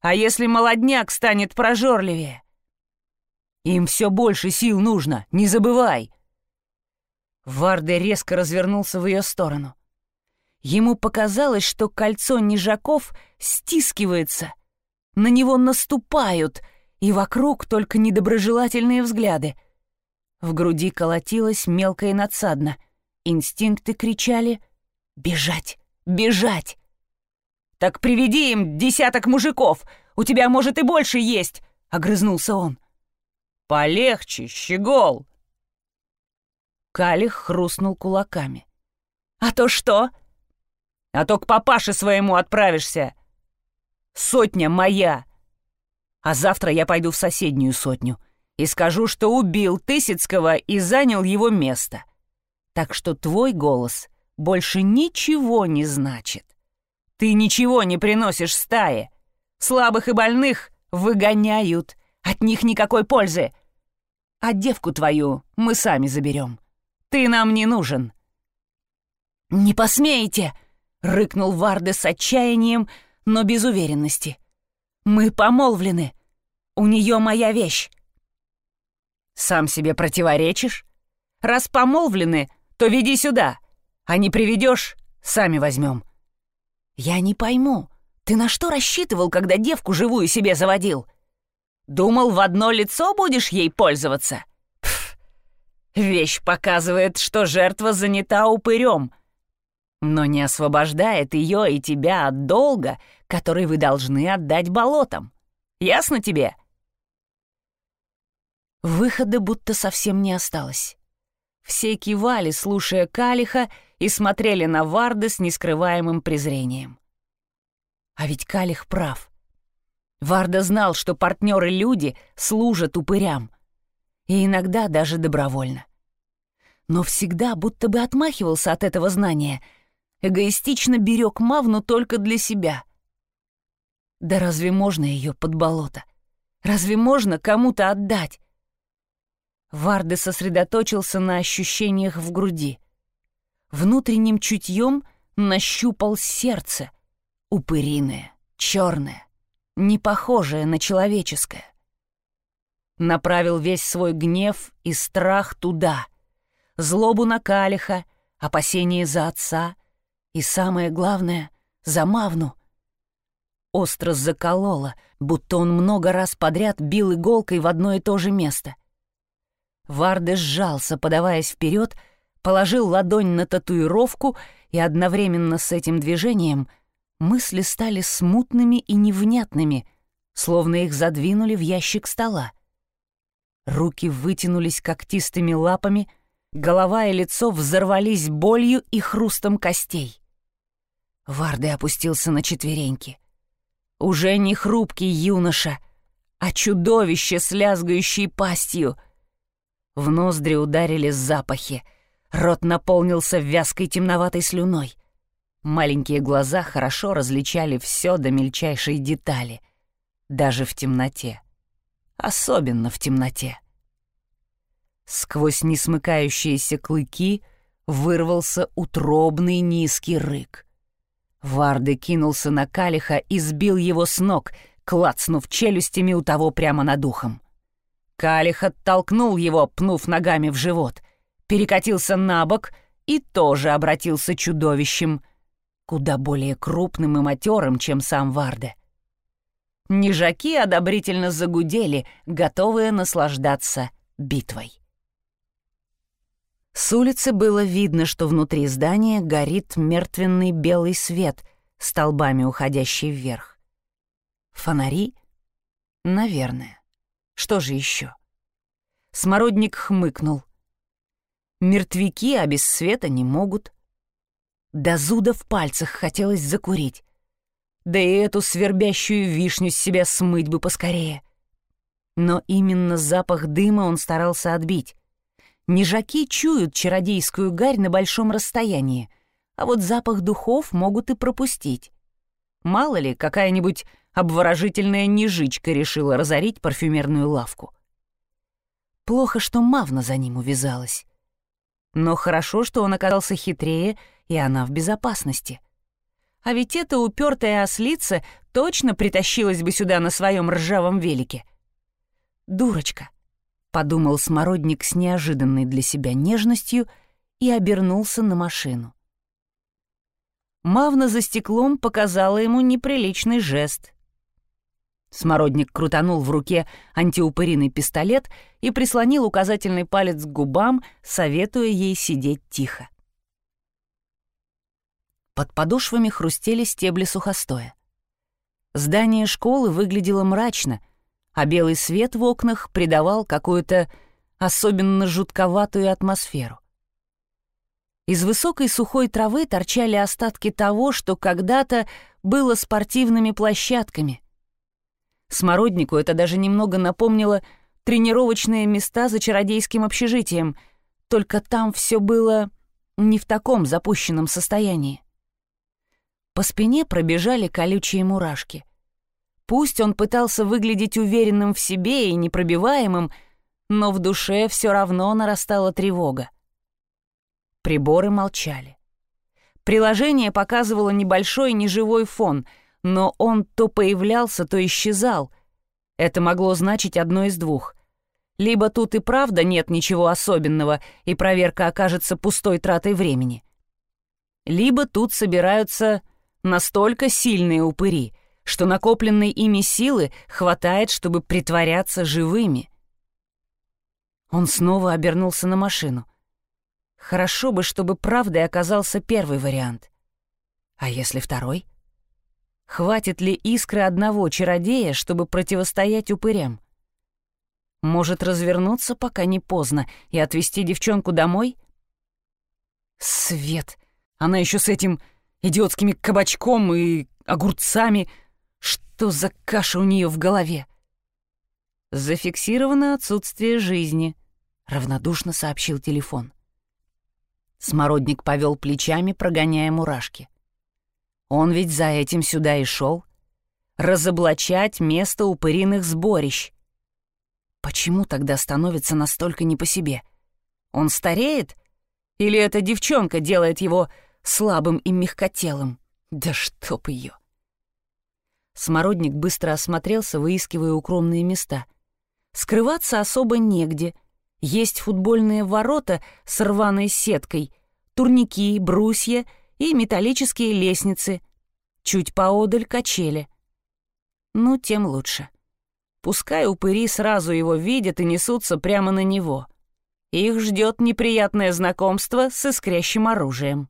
А если молодняк станет прожорливее? Им все больше сил нужно, не забывай. Варде резко развернулся в ее сторону. Ему показалось, что кольцо нежаков стискивается, на него наступают, и вокруг только недоброжелательные взгляды. В груди колотилось мелко и надсадно. Инстинкты кричали — Бежать! Бежать! «Так приведи им десяток мужиков! У тебя, может, и больше есть!» — огрызнулся он. «Полегче, щегол!» Калих хрустнул кулаками. А то что? А то к папаше своему отправишься. Сотня моя. А завтра я пойду в соседнюю сотню и скажу, что убил Тысяцкого и занял его место. Так что твой голос больше ничего не значит. Ты ничего не приносишь стае. Слабых и больных выгоняют. От них никакой пользы. А девку твою мы сами заберем. Ты нам не нужен». «Не посмеете!» — рыкнул Варде с отчаянием, но без уверенности. «Мы помолвлены. У нее моя вещь». «Сам себе противоречишь? Раз помолвлены, то веди сюда, а не приведешь, сами возьмем». «Я не пойму, ты на что рассчитывал, когда девку живую себе заводил? Думал, в одно лицо будешь ей пользоваться?» Пф, вещь показывает, что жертва занята упырем, но не освобождает ее и тебя от долга, который вы должны отдать болотам. Ясно тебе?» Выхода будто совсем не осталось. Все кивали, слушая Калиха, и смотрели на Варды с нескрываемым презрением. А ведь Калих прав. Варда знал, что партнеры-люди служат упырям. И иногда даже добровольно. Но всегда будто бы отмахивался от этого знания. Эгоистично берег Мавну только для себя. Да разве можно ее под болото? Разве можно кому-то отдать? Варды сосредоточился на ощущениях в груди. Внутренним чутьем нащупал сердце, упыриное, черное, не похожее на человеческое. Направил весь свой гнев и страх туда, злобу на Калиха, опасение за отца и, самое главное, за Мавну. Остро закололо, будто он много раз подряд бил иголкой в одно и то же место — Варде сжался, подаваясь вперед, положил ладонь на татуировку, и одновременно с этим движением мысли стали смутными и невнятными, словно их задвинули в ящик стола. Руки вытянулись когтистыми лапами, голова и лицо взорвались болью и хрустом костей. Варде опустился на четвереньки. Уже не хрупкий юноша, а чудовище с лязгающей пастью — в ноздри ударили запахи. Рот наполнился вязкой темноватой слюной. Маленькие глаза хорошо различали все до мельчайшей детали. Даже в темноте. Особенно в темноте. Сквозь несмыкающиеся клыки вырвался утробный низкий рык. Варды кинулся на Калиха и сбил его с ног, клацнув челюстями у того прямо над ухом. Калих оттолкнул его, пнув ногами в живот, перекатился на бок и тоже обратился чудовищем, куда более крупным и матерым, чем сам Варде. Нежаки одобрительно загудели, готовые наслаждаться битвой. С улицы было видно, что внутри здания горит мертвенный белый свет, столбами уходящий вверх. Фонари? Наверное. Что же еще? Смородник хмыкнул. Мертвяки, а без света не могут. До зуда в пальцах хотелось закурить. Да и эту свербящую вишню с себя смыть бы поскорее. Но именно запах дыма он старался отбить. Нежаки чуют чародейскую гарь на большом расстоянии, а вот запах духов могут и пропустить. Мало ли, какая-нибудь обворожительная нежичка решила разорить парфюмерную лавку. Плохо, что Мавна за ним увязалась. Но хорошо, что он оказался хитрее, и она в безопасности. А ведь эта упертая ослица точно притащилась бы сюда на своем ржавом велике. «Дурочка», — подумал Смородник с неожиданной для себя нежностью и обернулся на машину. Мавна за стеклом показала ему неприличный жест — Смородник крутанул в руке антиупыриный пистолет и прислонил указательный палец к губам, советуя ей сидеть тихо. Под подошвами хрустели стебли сухостоя. Здание школы выглядело мрачно, а белый свет в окнах придавал какую-то особенно жутковатую атмосферу. Из высокой сухой травы торчали остатки того, что когда-то было спортивными площадками. Смороднику это даже немного напомнило тренировочные места за чародейским общежитием, только там все было не в таком запущенном состоянии. По спине пробежали колючие мурашки. Пусть он пытался выглядеть уверенным в себе и непробиваемым, но в душе все равно нарастала тревога. Приборы молчали. Приложение показывало небольшой неживой фон, но он то появлялся, то исчезал. Это могло значить одно из двух. Либо тут и правда нет ничего особенного, и проверка окажется пустой тратой времени. Либо тут собираются настолько сильные упыри, что накопленной ими силы хватает, чтобы притворяться живыми. Он снова обернулся на машину. Хорошо бы, чтобы правдой оказался первый вариант. А если второй? Хватит ли искры одного чародея, чтобы противостоять упырям? Может, развернуться, пока не поздно, и отвезти девчонку домой? Свет! Она еще с этим идиотскими кабачком и огурцами. Что за каша у нее в голове? Зафиксировано отсутствие жизни, равнодушно сообщил телефон. Смородник повел плечами, прогоняя мурашки. Он ведь за этим сюда и шел. Разоблачать место упыриных сборищ. Почему тогда становится настолько не по себе? Он стареет? Или эта девчонка делает его слабым и мягкотелым? Да чтоб ее! Смородник быстро осмотрелся, выискивая укромные места. Скрываться особо негде. Есть футбольные ворота с рваной сеткой, турники, брусья и металлические лестницы. Чуть поодаль качели. Ну, тем лучше. Пускай упыри сразу его видят и несутся прямо на него. Их ждет неприятное знакомство с искрящим оружием.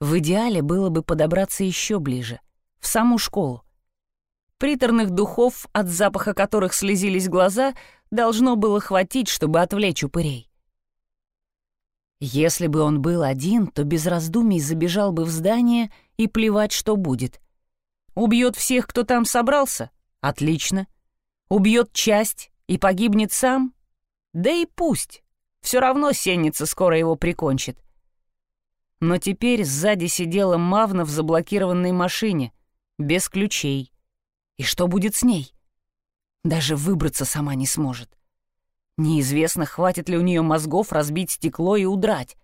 В идеале было бы подобраться еще ближе, в саму школу. Приторных духов, от запаха которых слезились глаза, должно было хватить, чтобы отвлечь упырей. Если бы он был один, то без раздумий забежал бы в здание и плевать, что будет. Убьет всех, кто там собрался — Отлично. Убьет часть и погибнет сам? Да и пусть. Все равно сенница скоро его прикончит. Но теперь сзади сидела Мавна в заблокированной машине, без ключей. И что будет с ней? Даже выбраться сама не сможет. Неизвестно, хватит ли у нее мозгов разбить стекло и удрать.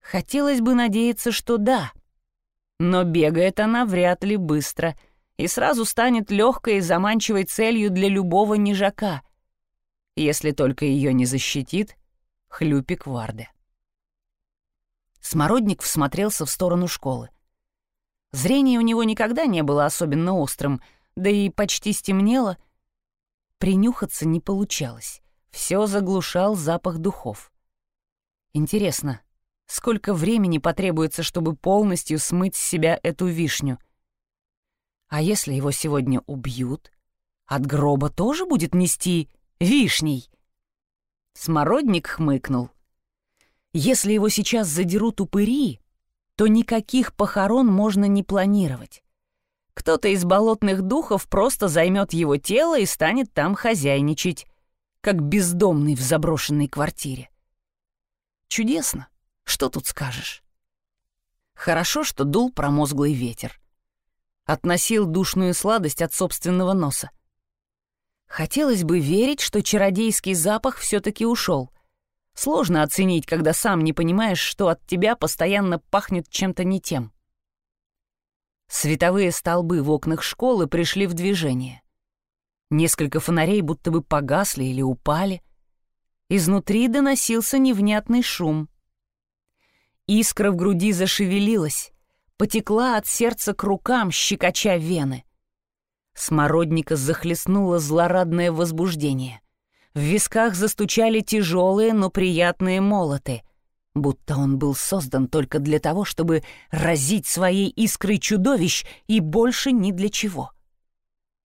Хотелось бы надеяться, что да. Но бегает она вряд ли быстро — и сразу станет легкой и заманчивой целью для любого нежака, если только ее не защитит хлюпик Варде. Смородник всмотрелся в сторону школы. Зрение у него никогда не было особенно острым, да и почти стемнело. Принюхаться не получалось. Все заглушал запах духов. Интересно, сколько времени потребуется, чтобы полностью смыть с себя эту вишню? А если его сегодня убьют, от гроба тоже будет нести вишней? Смородник хмыкнул. Если его сейчас задерут упыри, то никаких похорон можно не планировать. Кто-то из болотных духов просто займет его тело и станет там хозяйничать, как бездомный в заброшенной квартире. Чудесно. Что тут скажешь? Хорошо, что дул промозглый ветер относил душную сладость от собственного носа. Хотелось бы верить, что чародейский запах все-таки ушел. Сложно оценить, когда сам не понимаешь, что от тебя постоянно пахнет чем-то не тем. Световые столбы в окнах школы пришли в движение. Несколько фонарей будто бы погасли или упали. Изнутри доносился невнятный шум. Искра в груди зашевелилась, потекла от сердца к рукам, щекоча вены. Смородника захлестнуло злорадное возбуждение. В висках застучали тяжелые, но приятные молоты, будто он был создан только для того, чтобы разить своей искрой чудовищ и больше ни для чего.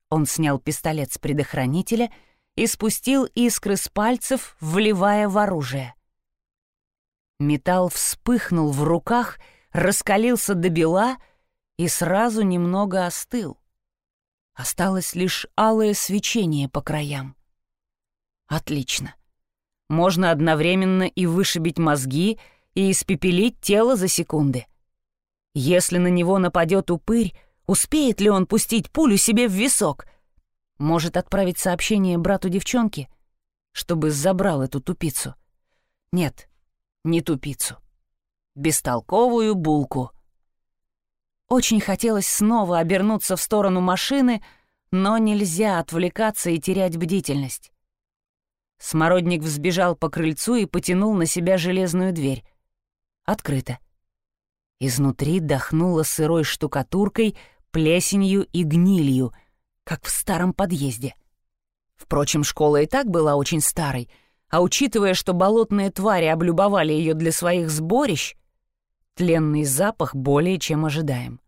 Он снял пистолет с предохранителя и спустил искры с пальцев, вливая в оружие. Металл вспыхнул в руках, раскалился до бела и сразу немного остыл. Осталось лишь алое свечение по краям. Отлично. Можно одновременно и вышибить мозги, и испепелить тело за секунды. Если на него нападет упырь, успеет ли он пустить пулю себе в висок? Может отправить сообщение брату девчонки, чтобы забрал эту тупицу? Нет, не тупицу. Бестолковую булку. Очень хотелось снова обернуться в сторону машины, но нельзя отвлекаться и терять бдительность. Смородник взбежал по крыльцу и потянул на себя железную дверь. Открыто. Изнутри дохнуло сырой штукатуркой, плесенью и гнилью, как в старом подъезде. Впрочем, школа и так была очень старой, а учитывая, что болотные твари облюбовали ее для своих сборищ, тленный запах более чем ожидаем.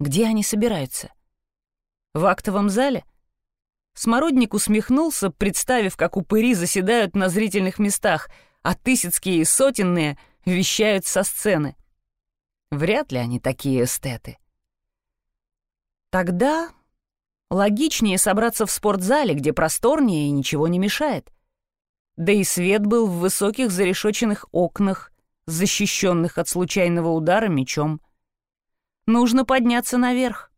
Где они собираются? В актовом зале? Смородник усмехнулся, представив, как упыри заседают на зрительных местах, а тысяцкие и сотенные вещают со сцены. Вряд ли они такие эстеты. Тогда логичнее собраться в спортзале, где просторнее и ничего не мешает. Да и свет был в высоких зарешоченных окнах, защищенных от случайного удара мечом. Нужно подняться наверх.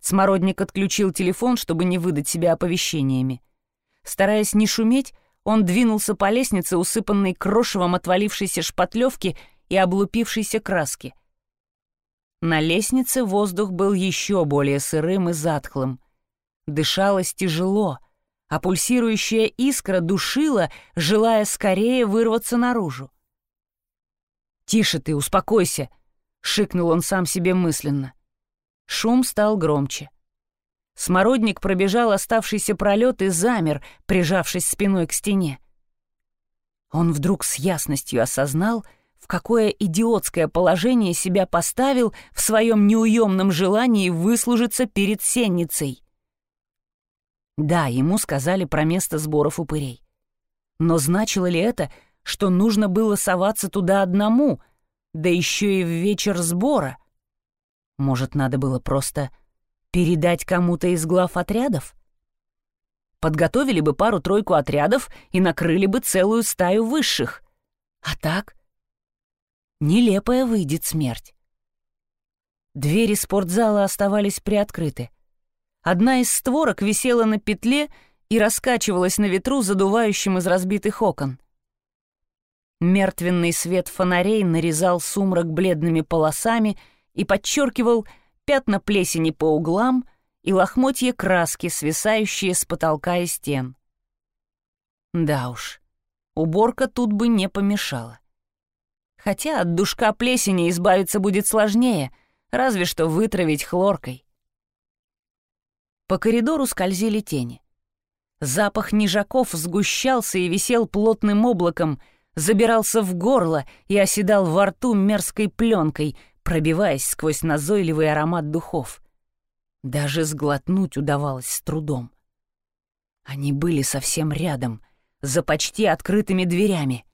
Смородник отключил телефон, чтобы не выдать себя оповещениями. Стараясь не шуметь, он двинулся по лестнице, усыпанной крошевом отвалившейся шпатлевки и облупившейся краски. На лестнице воздух был еще более сырым и затхлым. Дышалось тяжело, а пульсирующая искра душила, желая скорее вырваться наружу. «Тише ты, успокойся!» — шикнул он сам себе мысленно. Шум стал громче. Смородник пробежал оставшийся пролет и замер, прижавшись спиной к стене. Он вдруг с ясностью осознал, в какое идиотское положение себя поставил в своем неуемном желании выслужиться перед сенницей. Да, ему сказали про место сборов упырей. Но значило ли это, что нужно было соваться туда одному, да еще и в вечер сбора? Может, надо было просто передать кому-то из глав отрядов? Подготовили бы пару-тройку отрядов и накрыли бы целую стаю высших. А так? Нелепая выйдет смерть. Двери спортзала оставались приоткрыты. Одна из створок висела на петле и раскачивалась на ветру, задувающим из разбитых окон. Мертвенный свет фонарей нарезал сумрак бледными полосами — и подчеркивал пятна плесени по углам и лохмотья краски, свисающие с потолка и стен. Да уж, уборка тут бы не помешала. Хотя от душка плесени избавиться будет сложнее, разве что вытравить хлоркой. По коридору скользили тени. Запах нежаков сгущался и висел плотным облаком, забирался в горло и оседал во рту мерзкой пленкой, пробиваясь сквозь назойливый аромат духов. Даже сглотнуть удавалось с трудом. Они были совсем рядом, за почти открытыми дверями.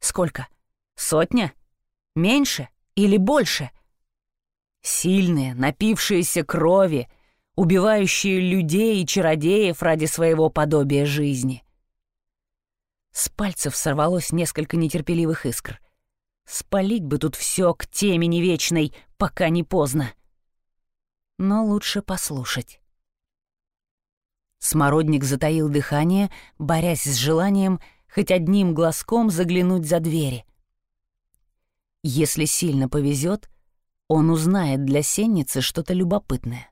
Сколько? Сотня? Меньше или больше? Сильные, напившиеся крови, убивающие людей и чародеев ради своего подобия жизни. С пальцев сорвалось несколько нетерпеливых искр. Спалить бы тут все к темени вечной, пока не поздно. Но лучше послушать. Смородник затаил дыхание, борясь с желанием хоть одним глазком заглянуть за двери. Если сильно повезет, он узнает для сенницы что-то любопытное.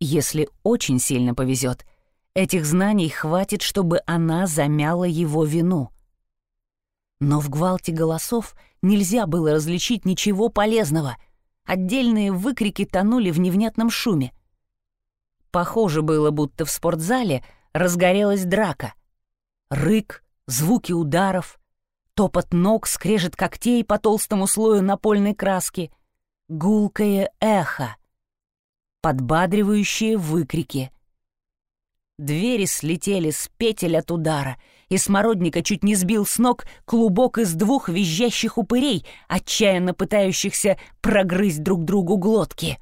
Если очень сильно повезет, этих знаний хватит, чтобы она замяла его вину — но в гвалте голосов нельзя было различить ничего полезного. Отдельные выкрики тонули в невнятном шуме. Похоже было, будто в спортзале разгорелась драка. Рык, звуки ударов, топот ног, скрежет когтей по толстому слою напольной краски, гулкое эхо, подбадривающие выкрики. Двери слетели с петель от удара, и Смородника чуть не сбил с ног клубок из двух визжащих упырей, отчаянно пытающихся прогрызть друг другу глотки.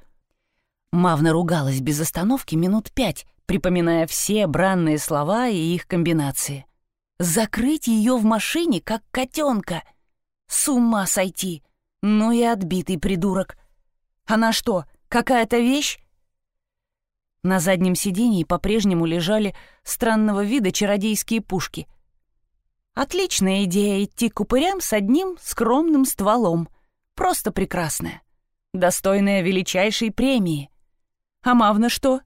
Мавна ругалась без остановки минут пять, припоминая все бранные слова и их комбинации. Закрыть ее в машине, как котенка. С ума сойти! Ну и отбитый придурок. Она что, какая-то вещь? На заднем сиденье по-прежнему лежали странного вида чародейские пушки. Отличная идея идти к упырям с одним скромным стволом. Просто прекрасная. Достойная величайшей премии. А Мавна что?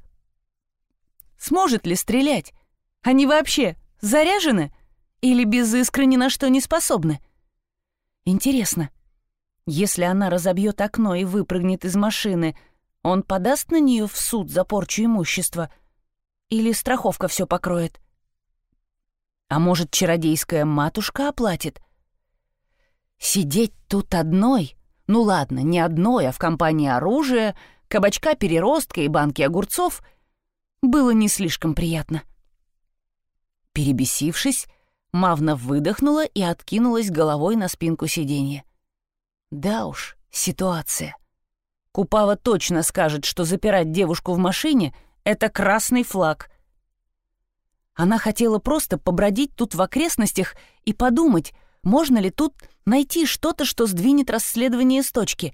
Сможет ли стрелять? Они вообще заряжены? Или без искры ни на что не способны? Интересно, если она разобьет окно и выпрыгнет из машины, он подаст на нее в суд за порчу имущества? Или страховка все покроет? А может, чародейская матушка оплатит? Сидеть тут одной? Ну ладно, не одной, а в компании оружия, кабачка переростка и банки огурцов было не слишком приятно. Перебесившись, Мавна выдохнула и откинулась головой на спинку сиденья. Да уж, ситуация. Купава точно скажет, что запирать девушку в машине — это красный флаг. Она хотела просто побродить тут в окрестностях и подумать, можно ли тут найти что-то, что сдвинет расследование с точки.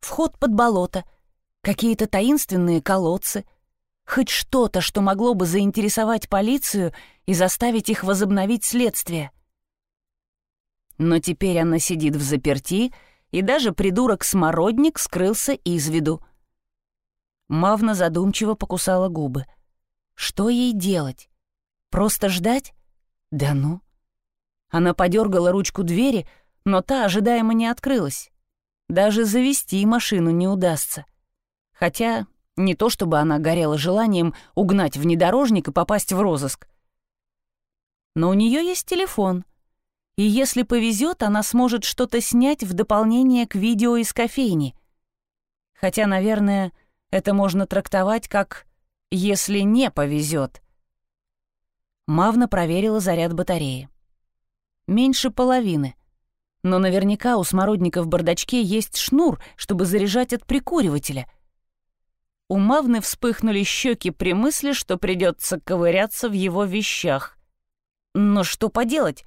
Вход под болото, какие-то таинственные колодцы, хоть что-то, что могло бы заинтересовать полицию и заставить их возобновить следствие. Но теперь она сидит в заперти, и даже придурок-смородник скрылся из виду. Мавна задумчиво покусала губы. Что ей делать? Просто ждать? Да ну. Она подергала ручку двери, но та ожидаемо не открылась. Даже завести машину не удастся. Хотя не то чтобы она горела желанием угнать внедорожник и попасть в розыск. Но у нее есть телефон — и если повезет, она сможет что-то снять в дополнение к видео из кофейни. Хотя, наверное, это можно трактовать как «если не повезет». Мавна проверила заряд батареи. Меньше половины. Но наверняка у смородника в бардачке есть шнур, чтобы заряжать от прикуривателя. У Мавны вспыхнули щеки при мысли, что придется ковыряться в его вещах. Но что поделать?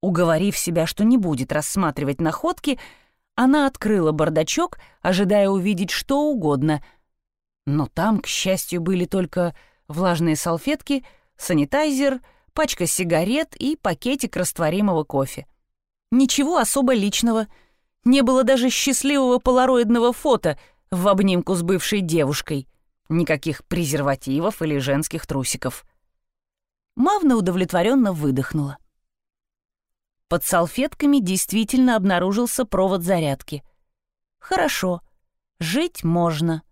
Уговорив себя, что не будет рассматривать находки, она открыла бардачок, ожидая увидеть что угодно. Но там, к счастью, были только влажные салфетки, санитайзер, пачка сигарет и пакетик растворимого кофе. Ничего особо личного. Не было даже счастливого полароидного фото в обнимку с бывшей девушкой. Никаких презервативов или женских трусиков. Мавна удовлетворенно выдохнула. Под салфетками действительно обнаружился провод зарядки. Хорошо, жить можно.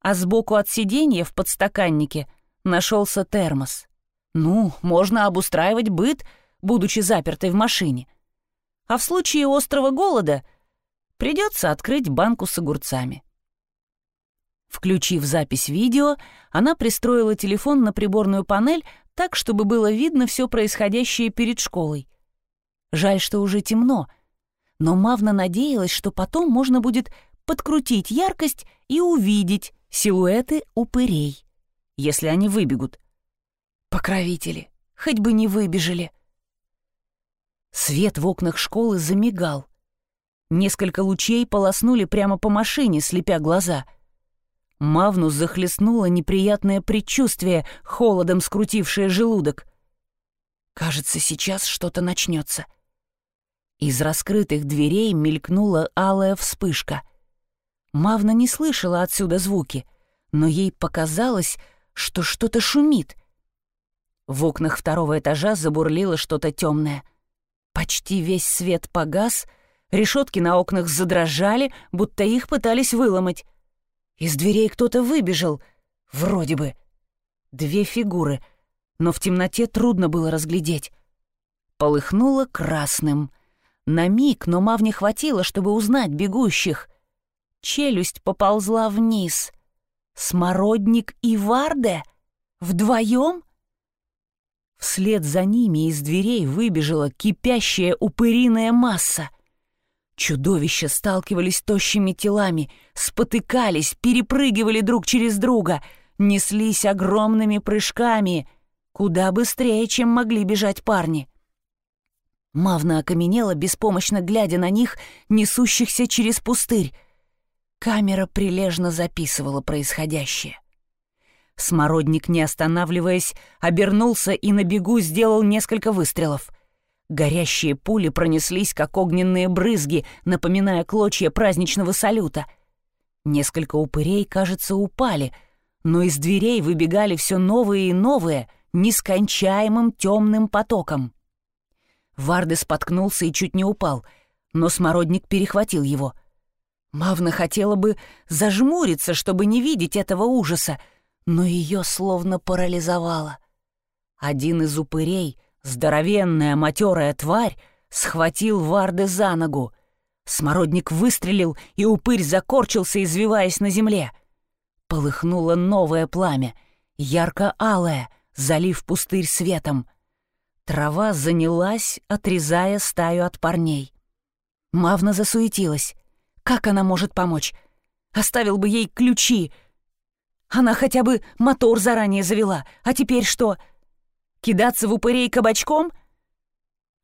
А сбоку от сиденья в подстаканнике нашелся термос. Ну, можно обустраивать быт, будучи запертой в машине. А в случае острого голода придется открыть банку с огурцами. Включив запись видео, она пристроила телефон на приборную панель так, чтобы было видно все происходящее перед школой — Жаль, что уже темно, но Мавна надеялась, что потом можно будет подкрутить яркость и увидеть силуэты упырей, если они выбегут. Покровители, хоть бы не выбежали. Свет в окнах школы замигал. Несколько лучей полоснули прямо по машине, слепя глаза. Мавну захлестнуло неприятное предчувствие, холодом скрутившее желудок. Кажется, сейчас что-то начнется. — из раскрытых дверей мелькнула алая вспышка. Мавна не слышала отсюда звуки, но ей показалось, что что-то шумит. В окнах второго этажа забурлило что-то темное. Почти весь свет погас, решетки на окнах задрожали, будто их пытались выломать. Из дверей кто-то выбежал, вроде бы. Две фигуры, но в темноте трудно было разглядеть. Полыхнуло красным — на миг, но Мавне хватило, чтобы узнать бегущих. Челюсть поползла вниз. Смородник и Варде? Вдвоем? Вслед за ними из дверей выбежала кипящая упыриная масса. Чудовища сталкивались тощими телами, спотыкались, перепрыгивали друг через друга, неслись огромными прыжками, куда быстрее, чем могли бежать парни. Мавна окаменела, беспомощно глядя на них, несущихся через пустырь. Камера прилежно записывала происходящее. Смородник, не останавливаясь, обернулся и на бегу сделал несколько выстрелов. Горящие пули пронеслись, как огненные брызги, напоминая клочья праздничного салюта. Несколько упырей, кажется, упали, но из дверей выбегали все новые и новые, нескончаемым темным потоком. Варды споткнулся и чуть не упал, но смородник перехватил его. Мавна хотела бы зажмуриться, чтобы не видеть этого ужаса, но ее словно парализовало. Один из упырей, здоровенная матерая тварь, схватил Варды за ногу. Смородник выстрелил, и упырь закорчился, извиваясь на земле. Полыхнуло новое пламя, ярко-алое, залив пустырь светом. Трава занялась, отрезая стаю от парней. Мавна засуетилась. Как она может помочь? Оставил бы ей ключи, она хотя бы мотор заранее завела, а теперь что? Кидаться в упырей кабачком?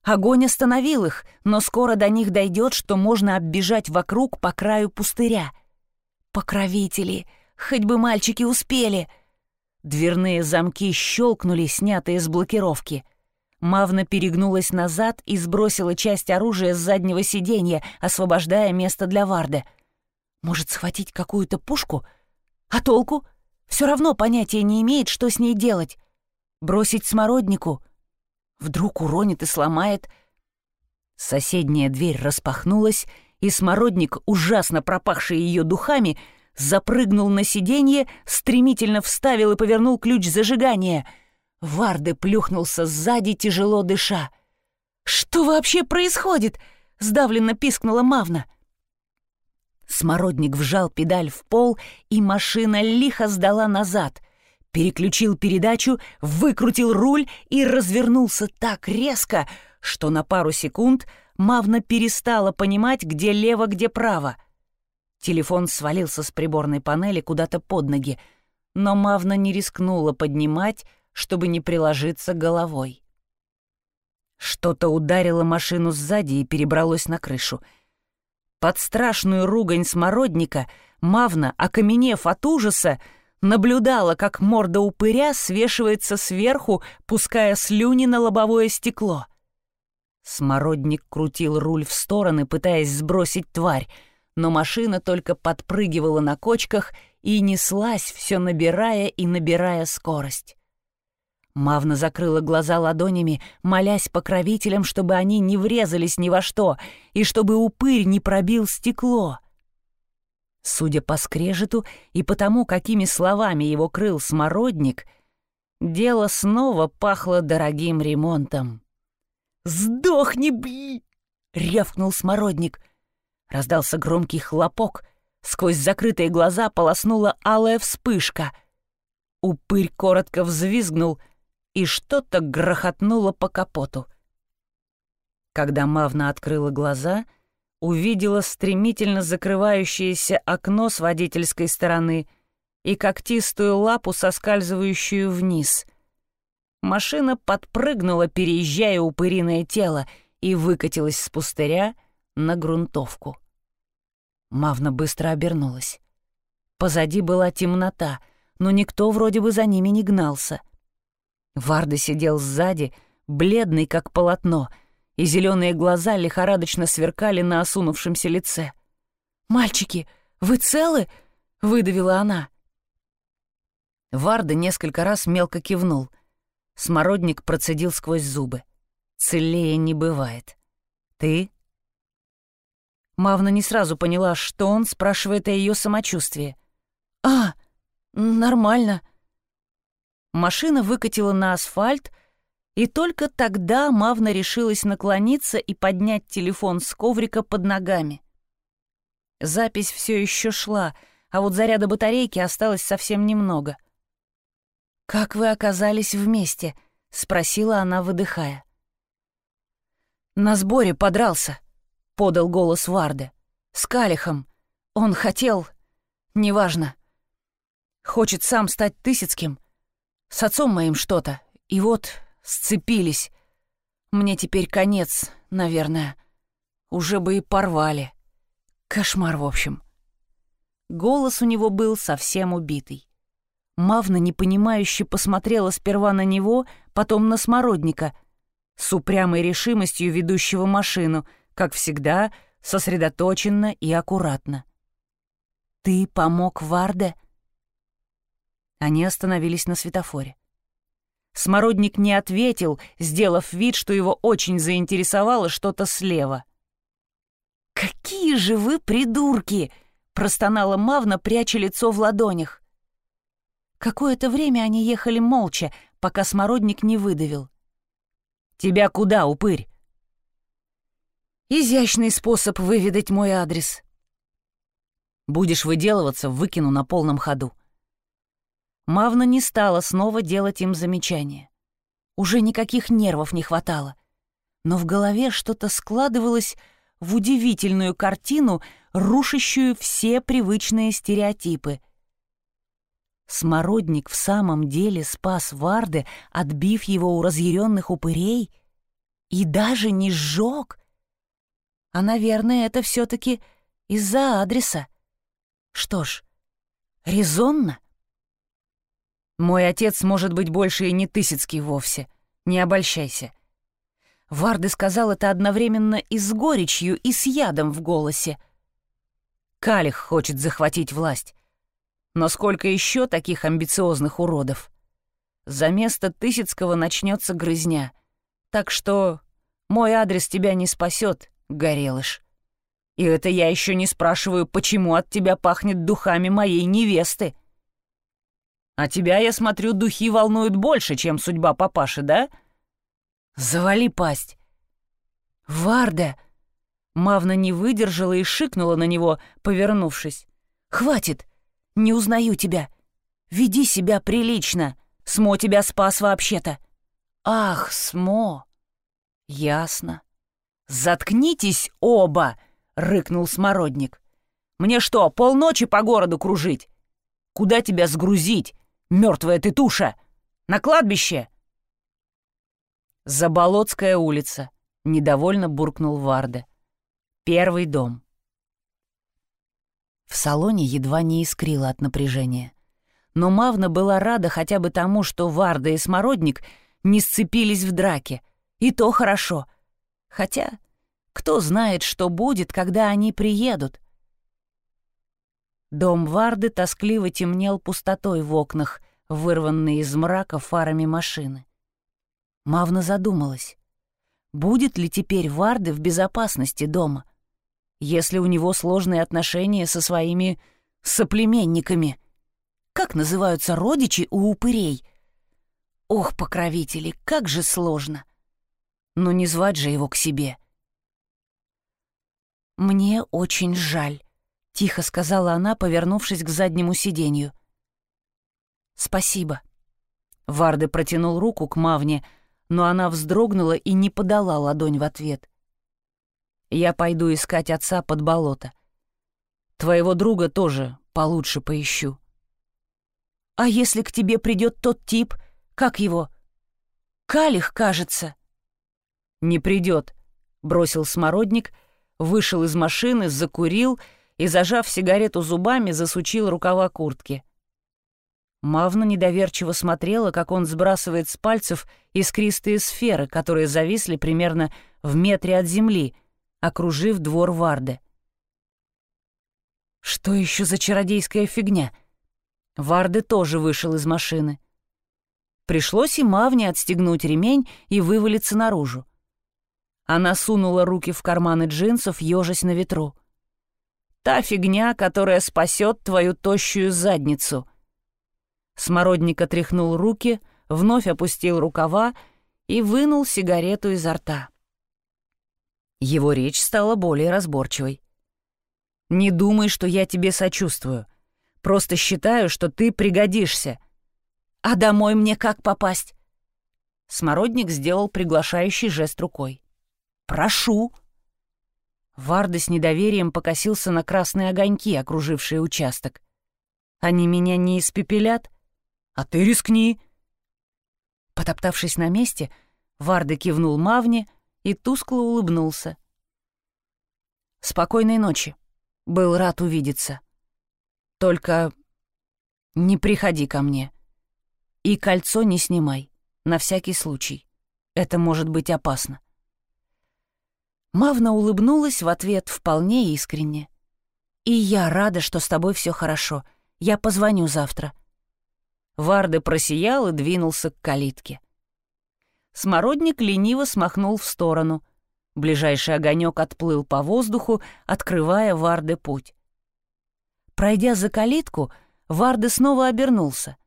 Огонь остановил их, но скоро до них дойдет, что можно оббежать вокруг по краю пустыря. Покровители, хоть бы мальчики успели. Дверные замки щелкнули, снятые с блокировки. Мавна перегнулась назад и сбросила часть оружия с заднего сиденья, освобождая место для Варда. Может, схватить какую-то пушку? А толку? — все равно понятия не имеет, что с ней делать. Бросить смороднику? Вдруг уронит и сломает. Соседняя дверь распахнулась, и смородник, ужасно пропахший ее духами, запрыгнул на сиденье, стремительно вставил и повернул ключ зажигания. Варды плюхнулся сзади, тяжело дыша. «Что вообще происходит?» — сдавленно пискнула Мавна — Смородник вжал педаль в пол, и машина лихо сдала назад. Переключил передачу, выкрутил руль и развернулся так резко, что на пару секунд Мавна перестала понимать, где лево, где право. Телефон свалился с приборной панели куда-то под ноги, но Мавна не рискнула поднимать, чтобы не приложиться головой. Что-то ударило машину сзади и перебралось на крышу — под страшную ругань смородника Мавна, окаменев от ужаса, наблюдала, как морда упыря свешивается сверху, пуская слюни на лобовое стекло. Смородник крутил руль в стороны, пытаясь сбросить тварь, но машина только подпрыгивала на кочках и неслась, все набирая и набирая скорость. Мавна закрыла глаза ладонями, молясь покровителям, чтобы они не врезались ни во что и чтобы упырь не пробил стекло. Судя по скрежету и по тому, какими словами его крыл смородник, дело снова пахло дорогим ремонтом. «Сдохни, бли!» — рявкнул смородник. Раздался громкий хлопок, сквозь закрытые глаза полоснула алая вспышка. Упырь коротко взвизгнул — и что-то грохотнуло по капоту. Когда Мавна открыла глаза, увидела стремительно закрывающееся окно с водительской стороны и когтистую лапу, соскальзывающую вниз. Машина подпрыгнула, переезжая упыриное тело, и выкатилась с пустыря на грунтовку. Мавна быстро обернулась. Позади была темнота, но никто вроде бы за ними не гнался — Варда сидел сзади, бледный как полотно, и зеленые глаза лихорадочно сверкали на осунувшемся лице. «Мальчики, вы целы?» — выдавила она. Варда несколько раз мелко кивнул. Смородник процедил сквозь зубы. «Целее не бывает. Ты?» Мавна не сразу поняла, что он спрашивает о ее самочувствии. «А, нормально», Машина выкатила на асфальт, и только тогда Мавна решилась наклониться и поднять телефон с коврика под ногами. Запись все еще шла, а вот заряда батарейки осталось совсем немного. «Как вы оказались вместе?» — спросила она, выдыхая. «На сборе подрался», — подал голос Варде. «С Калихом. Он хотел... Неважно. Хочет сам стать Тысяцким. С отцом моим что-то. И вот сцепились. Мне теперь конец, наверное. Уже бы и порвали. Кошмар, в общем». Голос у него был совсем убитый. Мавна непонимающе посмотрела сперва на него, потом на смородника, с упрямой решимостью ведущего машину, как всегда, сосредоточенно и аккуратно. «Ты помог Варде?» Они остановились на светофоре. Смородник не ответил, сделав вид, что его очень заинтересовало что-то слева. «Какие же вы придурки!» — простонала Мавна, пряча лицо в ладонях. Какое-то время они ехали молча, пока смородник не выдавил. «Тебя куда, упырь?» «Изящный способ выведать мой адрес». «Будешь выделываться, выкину на полном ходу». Мавна не стала снова делать им замечания. Уже никаких нервов не хватало. Но в голове что-то складывалось в удивительную картину, рушащую все привычные стереотипы — Смородник в самом деле спас Варде, отбив его у разъяренных упырей, и даже не сжег. А, наверное, это все-таки из-за адреса. Что ж, резонно. Мой отец может быть больше и не Тысяцкий вовсе. Не обольщайся. Варды сказал это одновременно и с горечью, и с ядом в голосе. Калих хочет захватить власть. Но сколько еще таких амбициозных уродов? За место Тысяцкого начнется грызня. Так что мой адрес тебя не спасет, горелыш. И это я еще не спрашиваю, почему от тебя пахнет духами моей невесты. А тебя, я смотрю, духи волнуют больше, чем судьба папаши, да? Завали пасть. Варда! Мавна не выдержала и шикнула на него, повернувшись. «Хватит! Не узнаю тебя. Веди себя прилично. Смо тебя спас вообще-то. Ах, Смо. Ясно. Заткнитесь оба, рыкнул смородник. Мне что, полночи по городу кружить? Куда тебя сгрузить, мертвая ты туша? На кладбище? Заболотская улица, недовольно буркнул Варда. Первый дом. В салоне едва не искрило от напряжения. Но Мавна была рада хотя бы тому, что Варда и Смородник не сцепились в драке. И то хорошо. Хотя, кто знает, что будет, когда они приедут. Дом Варды тоскливо темнел пустотой в окнах, вырванные из мрака фарами машины. Мавна задумалась, будет ли теперь Варды в безопасности дома — если у него сложные отношения со своими соплеменниками. Как называются родичи у упырей? Ох, покровители, как же сложно. Но не звать же его к себе. «Мне очень жаль», — тихо сказала она, повернувшись к заднему сиденью. «Спасибо». Варды протянул руку к Мавне, но она вздрогнула и не подала ладонь в ответ — я пойду искать отца под болото. Твоего друга тоже получше поищу. А если к тебе придет тот тип, как его? Калих, кажется. Не придет, бросил смородник, вышел из машины, закурил и, зажав сигарету зубами, засучил рукава куртки. Мавна недоверчиво смотрела, как он сбрасывает с пальцев искристые сферы, которые зависли примерно в метре от земли — окружив двор Варды. Что еще за чародейская фигня? Варды тоже вышел из машины. Пришлось и Мавне отстегнуть ремень и вывалиться наружу. Она сунула руки в карманы джинсов, ежась на ветру. «Та фигня, которая спасет твою тощую задницу». Смородник отряхнул руки, вновь опустил рукава и вынул сигарету изо рта. Его речь стала более разборчивой. «Не думай, что я тебе сочувствую. Просто считаю, что ты пригодишься. А домой мне как попасть?» Смородник сделал приглашающий жест рукой. «Прошу!» Варда с недоверием покосился на красные огоньки, окружившие участок. «Они меня не испепелят? А ты рискни!» Потоптавшись на месте, Варда кивнул Мавне и тускло улыбнулся. «Спокойной ночи. Был рад увидеться. Только не приходи ко мне. И кольцо не снимай, на всякий случай. Это может быть опасно». Мавна улыбнулась в ответ вполне искренне. «И я рада, что с тобой все хорошо. Я позвоню завтра». Варды просиял и двинулся к калитке. Смородник лениво смахнул в сторону. Ближайший огонек отплыл по воздуху, открывая Варде путь. Пройдя за калитку, Варды снова обернулся.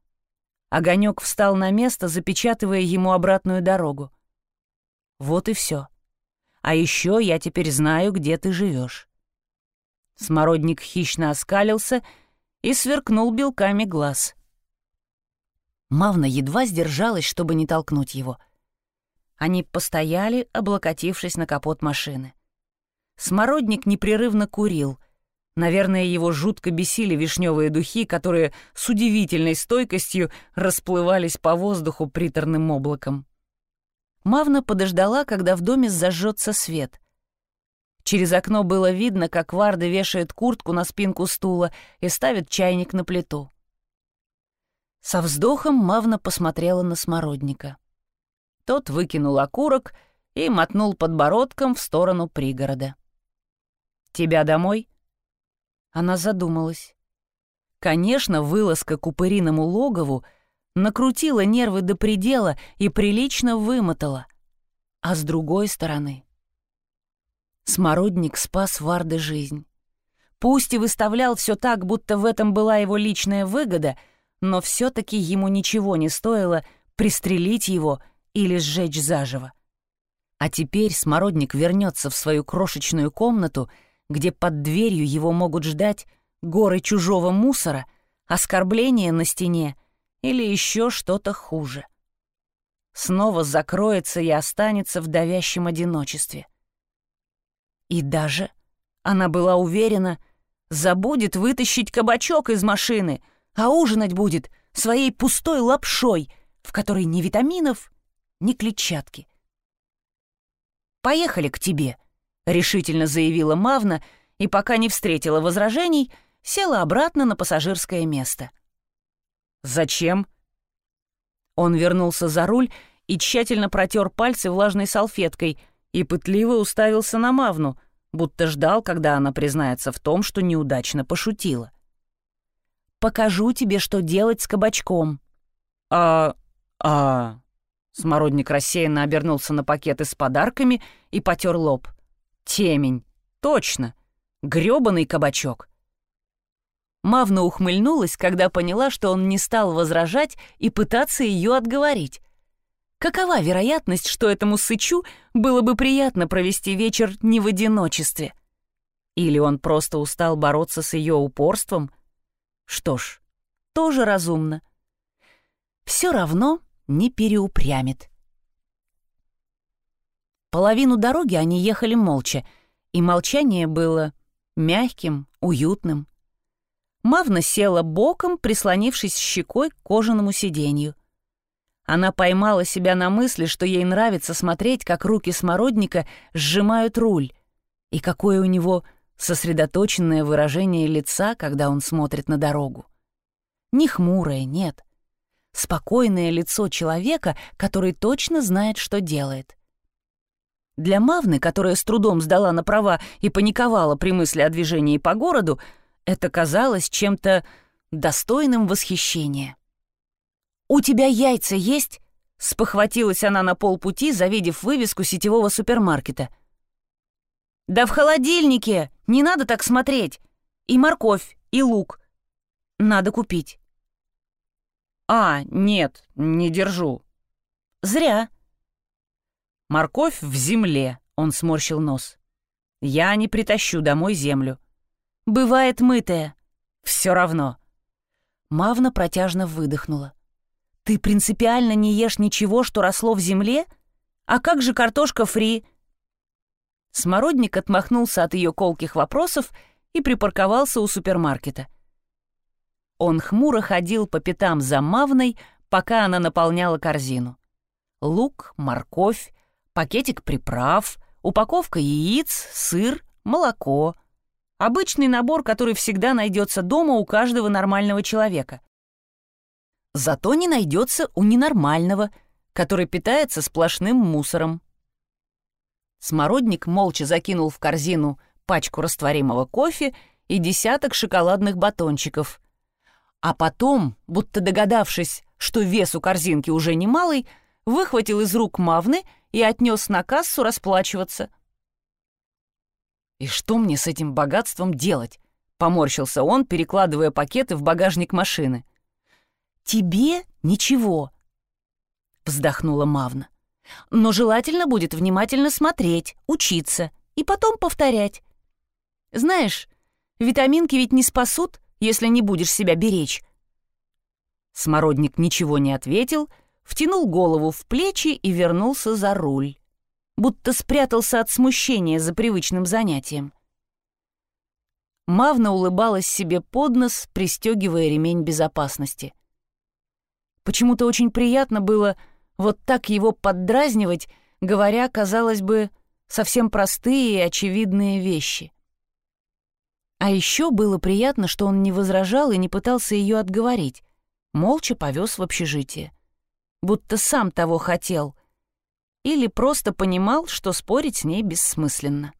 Огонек встал на место, запечатывая ему обратную дорогу. Вот и все. А еще я теперь знаю, где ты живешь. Смородник хищно оскалился и сверкнул белками глаз. Мавна едва сдержалась, чтобы не толкнуть его. Они постояли, облокотившись на капот машины. Смородник непрерывно курил. Наверное, его жутко бесили вишневые духи, которые с удивительной стойкостью расплывались по воздуху приторным облаком. Мавна подождала, когда в доме зажжется свет. Через окно было видно, как Варда вешает куртку на спинку стула и ставит чайник на плиту. Со вздохом Мавна посмотрела на смородника. Тот выкинул окурок и мотнул подбородком в сторону пригорода. «Тебя домой?» Она задумалась. Конечно, вылазка к упыриному логову — накрутила нервы до предела и прилично вымотала. А с другой стороны... Смородник спас Варды жизнь. Пусть и выставлял все так, будто в этом была его личная выгода, но все-таки ему ничего не стоило пристрелить его или сжечь заживо. А теперь Смородник вернется в свою крошечную комнату, где под дверью его могут ждать горы чужого мусора, оскорбления на стене или еще что-то хуже. Снова закроется и останется в давящем одиночестве. И даже, она была уверена, забудет вытащить кабачок из машины, а ужинать будет своей пустой лапшой, в которой ни витаминов, ни клетчатки. «Поехали к тебе», — решительно заявила Мавна, и пока не встретила возражений, села обратно на пассажирское место. «Зачем?» Он вернулся за руль и тщательно протер пальцы влажной салфеткой и пытливо уставился на Мавну, будто ждал, когда она признается в том, что неудачно пошутила. «Покажу тебе, что делать с кабачком». «А... а...» Смородник рассеянно обернулся на пакеты с подарками и потер лоб. «Темень. Точно. грёбаный кабачок. Мавна ухмыльнулась, когда поняла, что он не стал возражать и пытаться ее отговорить. Какова вероятность, что этому сычу было бы приятно провести вечер не в одиночестве? Или он просто устал бороться с ее упорством? Что ж, тоже разумно. Все равно не переупрямит. Половину дороги они ехали молча, и молчание было мягким, уютным. Мавна села боком, прислонившись щекой к кожаному сиденью. Она поймала себя на мысли, что ей нравится смотреть, как руки смородника сжимают руль, и какое у него сосредоточенное выражение лица, когда он смотрит на дорогу. Не хмурое, нет. Спокойное лицо человека, который точно знает, что делает. Для Мавны, которая с трудом сдала на права и паниковала при мысли о движении по городу, это казалось чем-то достойным восхищения. «У тебя яйца есть?» — спохватилась она на полпути, завидев вывеску сетевого супермаркета. «Да в холодильнике! Не надо так смотреть! И морковь, и лук. Надо купить». «А, нет, не держу». «Зря». «Морковь в земле», — он сморщил нос. «Я не притащу домой землю. Бывает мытая. Все равно. Мавна протяжно выдохнула. Ты принципиально не ешь ничего, что росло в земле? А как же картошка фри?» Смородник отмахнулся от ее колких вопросов и припарковался у супермаркета. Он хмуро ходил по пятам за Мавной, пока она наполняла корзину. Лук, морковь, пакетик приправ, упаковка яиц, сыр, молоко. Обычный набор, который всегда найдется дома у каждого нормального человека. Зато не найдется у ненормального, который питается сплошным мусором. Смородник молча закинул в корзину пачку растворимого кофе и десяток шоколадных батончиков. А потом, будто догадавшись, что вес у корзинки уже немалый, выхватил из рук Мавны и отнес на кассу расплачиваться. «И что мне с этим богатством делать?» — поморщился он, перекладывая пакеты в багажник машины. «Тебе ничего», — вздохнула Мавна. «Но желательно будет внимательно смотреть, учиться и потом повторять. Знаешь, витаминки ведь не спасут, если не будешь себя беречь». Смородник ничего не ответил, втянул голову в плечи и вернулся за руль, будто спрятался от смущения за привычным занятием. Мавна улыбалась себе под нос, пристегивая ремень безопасности. Почему-то очень приятно было вот так его поддразнивать, говоря, казалось бы, совсем простые и очевидные вещи. А еще было приятно, что он не возражал и не пытался ее отговорить, молча повез в общежитие. Будто сам того хотел. Или просто понимал, что спорить с ней бессмысленно.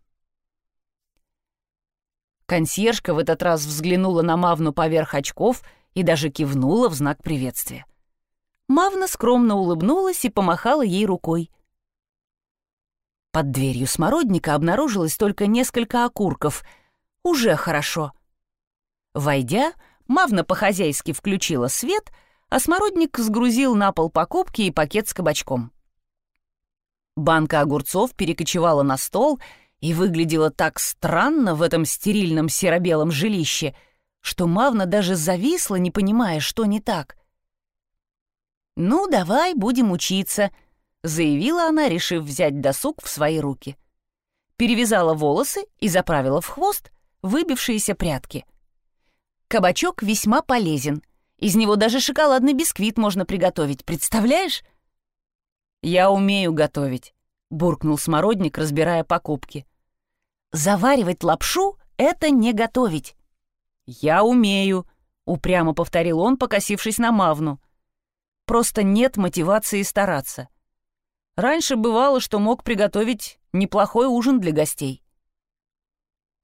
Консьержка в этот раз взглянула на Мавну поверх очков и даже кивнула в знак приветствия. Мавна скромно улыбнулась и помахала ей рукой. Под дверью смородника обнаружилось только несколько окурков. Уже хорошо. Войдя, Мавна по-хозяйски включила свет, а смородник сгрузил на пол покупки и пакет с кабачком. Банка огурцов перекочевала на стол и выглядела так странно в этом стерильном серо-белом жилище, что Мавна даже зависла, не понимая, что не так. «Ну, давай, будем учиться», — заявила она, решив взять досуг в свои руки. Перевязала волосы и заправила в хвост выбившиеся прятки. Кабачок весьма полезен. Из него даже шоколадный бисквит можно приготовить, представляешь? «Я умею готовить», — буркнул смородник, разбирая покупки. «Заваривать лапшу — это не готовить». «Я умею», — упрямо повторил он, покосившись на Мавну просто нет мотивации стараться. Раньше бывало, что мог приготовить неплохой ужин для гостей.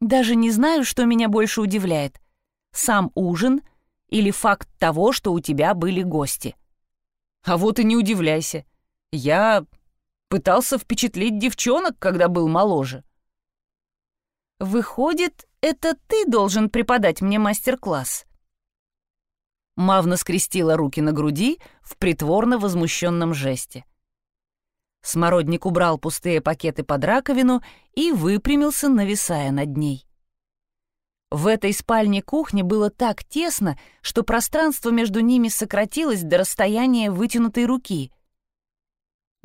Даже не знаю, что меня больше удивляет. Сам ужин или факт того, что у тебя были гости. А вот и не удивляйся. Я пытался впечатлить девчонок, когда был моложе. Выходит, это ты должен преподать мне мастер-класс. Мавна скрестила руки на груди в притворно возмущенном жесте. Смородник убрал пустые пакеты под раковину и выпрямился, нависая над ней. В этой спальне кухни было так тесно, что пространство между ними сократилось до расстояния вытянутой руки.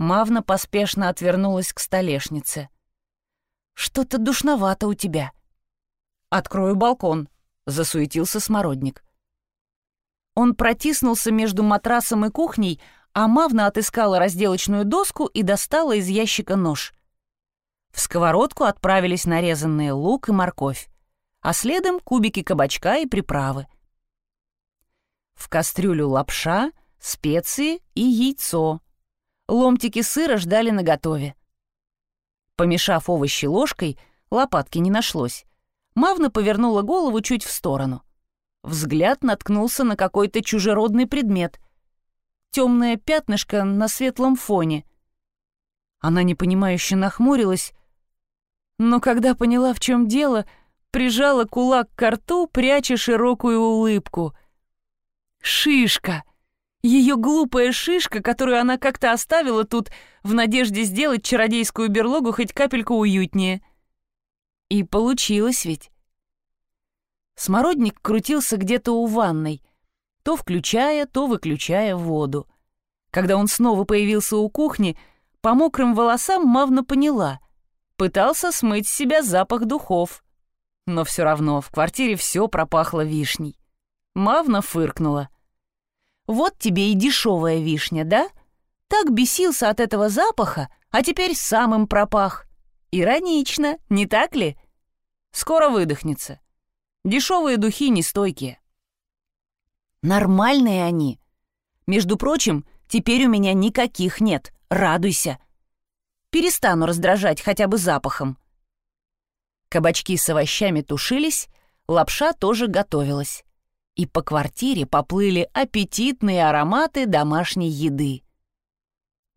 Мавна поспешно отвернулась к столешнице. «Что-то душновато у тебя». «Открою балкон», — засуетился Смородник. Он протиснулся между матрасом и кухней, а Мавна отыскала разделочную доску и достала из ящика нож. В сковородку отправились нарезанные лук и морковь, а следом кубики кабачка и приправы. В кастрюлю лапша, специи и яйцо. Ломтики сыра ждали наготове. Помешав овощи ложкой, лопатки не нашлось. Мавна повернула голову чуть в сторону — Взгляд наткнулся на какой-то чужеродный предмет. Темное пятнышко на светлом фоне. Она непонимающе нахмурилась, но когда поняла, в чем дело, прижала кулак к рту, пряча широкую улыбку. «Шишка!» Ее глупая шишка, которую она как-то оставила тут в надежде сделать чародейскую берлогу хоть капельку уютнее. И получилось ведь. Смородник крутился где-то у ванной, то включая, то выключая воду. Когда он снова появился у кухни, по мокрым волосам Мавна поняла. Пытался смыть с себя запах духов. Но все равно в квартире все пропахло вишней. Мавна фыркнула. «Вот тебе и дешевая вишня, да? Так бесился от этого запаха, а теперь самым пропах. Иронично, не так ли? Скоро выдохнется. Дешевые духи нестойкие. Нормальные они. Между прочим, теперь у меня никаких нет. Радуйся. Перестану раздражать хотя бы запахом. Кабачки с овощами тушились, лапша тоже готовилась. И по квартире поплыли аппетитные ароматы домашней еды.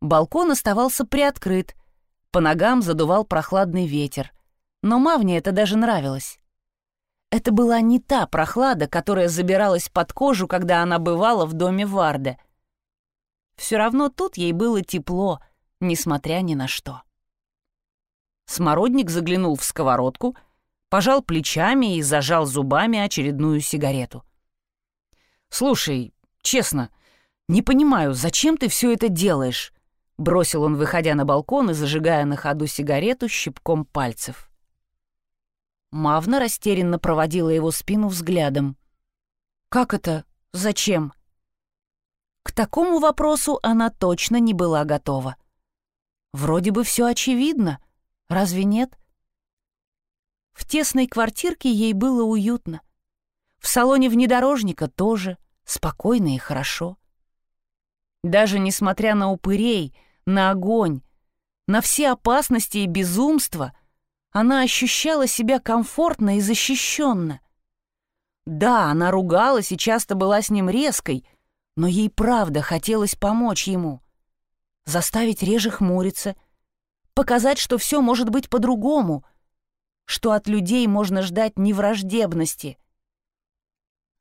Балкон оставался приоткрыт, по ногам задувал прохладный ветер, но Мавне это даже нравилось. Это была не та прохлада, которая забиралась под кожу, когда она бывала в доме Варда. Все равно тут ей было тепло, несмотря ни на что. Смородник заглянул в сковородку, пожал плечами и зажал зубами очередную сигарету. «Слушай, честно, не понимаю, зачем ты все это делаешь?» — бросил он, выходя на балкон и зажигая на ходу сигарету щипком пальцев. Мавна растерянно проводила его спину взглядом. «Как это? Зачем?» К такому вопросу она точно не была готова. Вроде бы все очевидно, разве нет? В тесной квартирке ей было уютно. В салоне внедорожника тоже, спокойно и хорошо. Даже несмотря на упырей, на огонь, на все опасности и безумства, она ощущала себя комфортно и защищенно. Да, она ругалась и часто была с ним резкой, но ей правда хотелось помочь ему. Заставить реже хмуриться, показать, что все может быть по-другому, что от людей можно ждать невраждебности.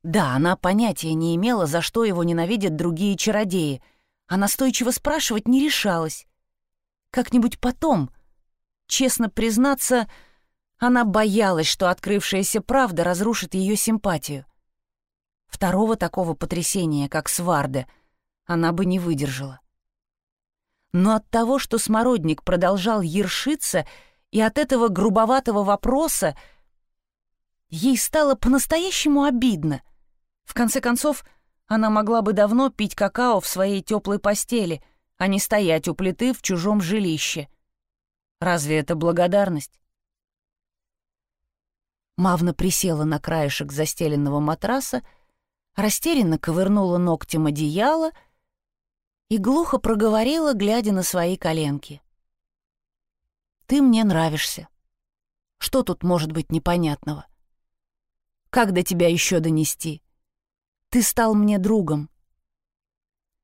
Да, она понятия не имела, за что его ненавидят другие чародеи — а настойчиво спрашивать не решалась. Как-нибудь потом, честно признаться, она боялась, что открывшаяся правда разрушит ее симпатию. Второго такого потрясения, как Сварда, она бы не выдержала. Но от того, что Смородник продолжал ершиться, и от этого грубоватого вопроса ей стало по-настоящему обидно. В конце концов, она могла бы давно пить какао в своей теплой постели, а не стоять у плиты в чужом жилище. Разве это благодарность? Мавна присела на краешек застеленного матраса, растерянно ковырнула ногтем одеяло и глухо проговорила, глядя на свои коленки. «Ты мне нравишься. Что тут может быть непонятного? Как до тебя еще донести?» Ты стал мне другом».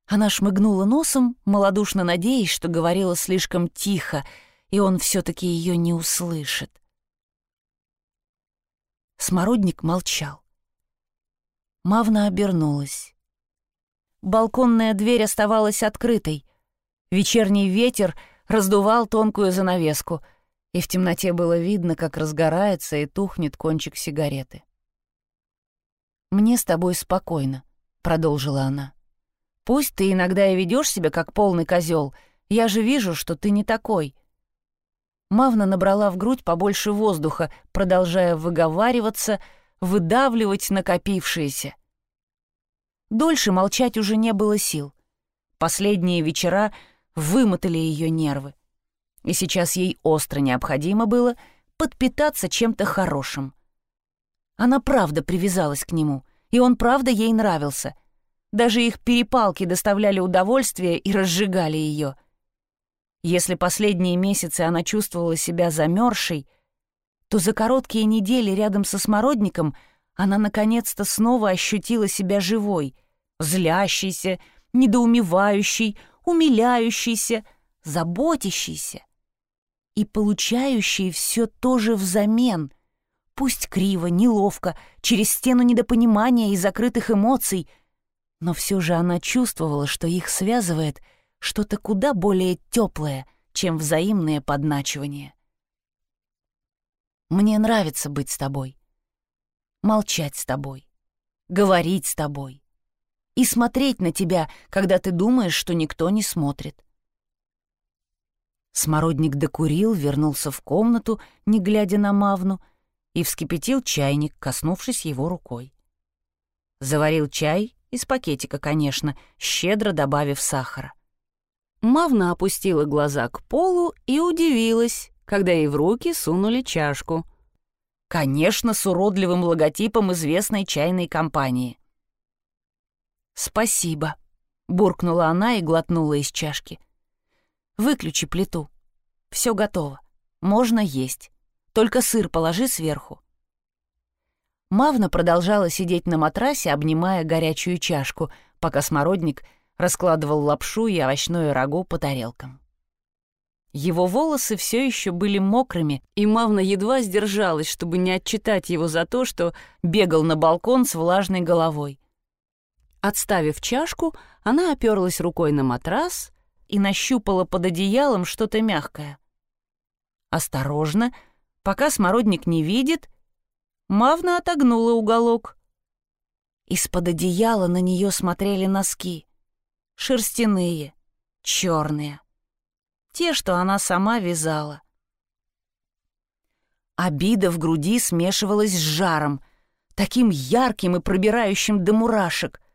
Она шмыгнула носом, малодушно надеясь, что говорила слишком тихо, и он все-таки ее не услышит. Смородник молчал. Мавна обернулась. Балконная дверь оставалась открытой. Вечерний ветер раздувал тонкую занавеску, и в темноте было видно, как разгорается и тухнет кончик сигареты. «Мне с тобой спокойно», — продолжила она. «Пусть ты иногда и ведешь себя как полный козел, я же вижу, что ты не такой». Мавна набрала в грудь побольше воздуха, продолжая выговариваться, выдавливать накопившееся. Дольше молчать уже не было сил. Последние вечера вымотали ее нервы. И сейчас ей остро необходимо было подпитаться чем-то хорошим — она правда привязалась к нему, и он правда ей нравился. Даже их перепалки доставляли удовольствие и разжигали ее. Если последние месяцы она чувствовала себя замерзшей, то за короткие недели рядом со смородником она наконец-то снова ощутила себя живой, злящейся, недоумевающей, умиляющейся, заботящейся и получающей все то же взамен — Пусть криво, неловко, через стену недопонимания и закрытых эмоций, но все же она чувствовала, что их связывает что-то куда более теплое, чем взаимное подначивание. «Мне нравится быть с тобой, молчать с тобой, говорить с тобой. и смотреть на тебя, когда ты думаешь, что никто не смотрит. Смородник докурил, вернулся в комнату, не глядя на Мавну, и вскипятил чайник, коснувшись его рукой. Заварил чай, из пакетика, конечно, щедро добавив сахара. Мавна опустила глаза к полу и удивилась, когда ей в руки сунули чашку. Конечно, с уродливым логотипом известной чайной компании. «Спасибо», — буркнула она и глотнула из чашки. «Выключи плиту. Все готово. Можно есть. Только сыр положи сверху». Мавна продолжала сидеть на матрасе, обнимая горячую чашку, пока смородник раскладывал лапшу и овощное рагу по тарелкам. Его волосы все еще были мокрыми, и Мавна едва сдержалась, чтобы не отчитать его за то, что бегал на балкон с влажной головой. Отставив чашку, она оперлась рукой на матрас и нащупала под одеялом что-то мягкое. Осторожно, пока смородник не видит, Мавна отогнула уголок. Из-под одеяла на нее смотрели носки. Шерстяные, черные. Те, что она сама вязала. Обида в груди смешивалась с жаром, таким ярким и пробирающим до мурашек —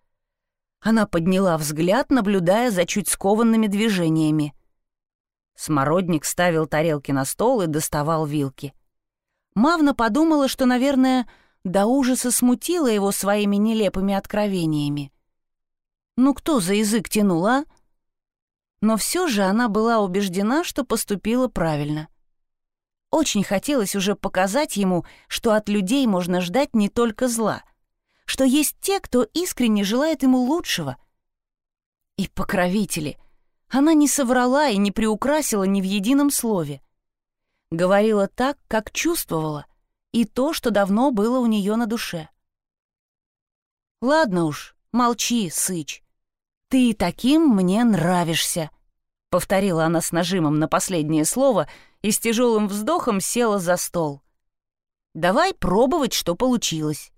она подняла взгляд, наблюдая за чуть скованными движениями. Смородник ставил тарелки на стол и доставал вилки. Мавна подумала, что, наверное, до ужаса смутила его своими нелепыми откровениями. Ну кто за язык тянул, а? Но все же она была убеждена, что поступила правильно. Очень хотелось уже показать ему, что от людей можно ждать не только зла — что есть те, кто искренне желает ему лучшего. И покровители. Она не соврала и не приукрасила ни в едином слове. Говорила так, как чувствовала, и то, что давно было у нее на душе. «Ладно уж, молчи, Сыч. Ты таким мне нравишься», — повторила она с нажимом на последнее слово и с тяжелым вздохом села за стол. «Давай пробовать, что получилось».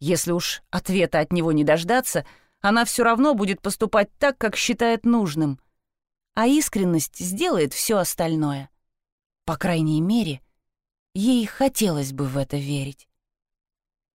Если уж ответа от него не дождаться, она все равно будет поступать так, как считает нужным. А искренность сделает все остальное. По крайней мере, ей хотелось бы в это верить.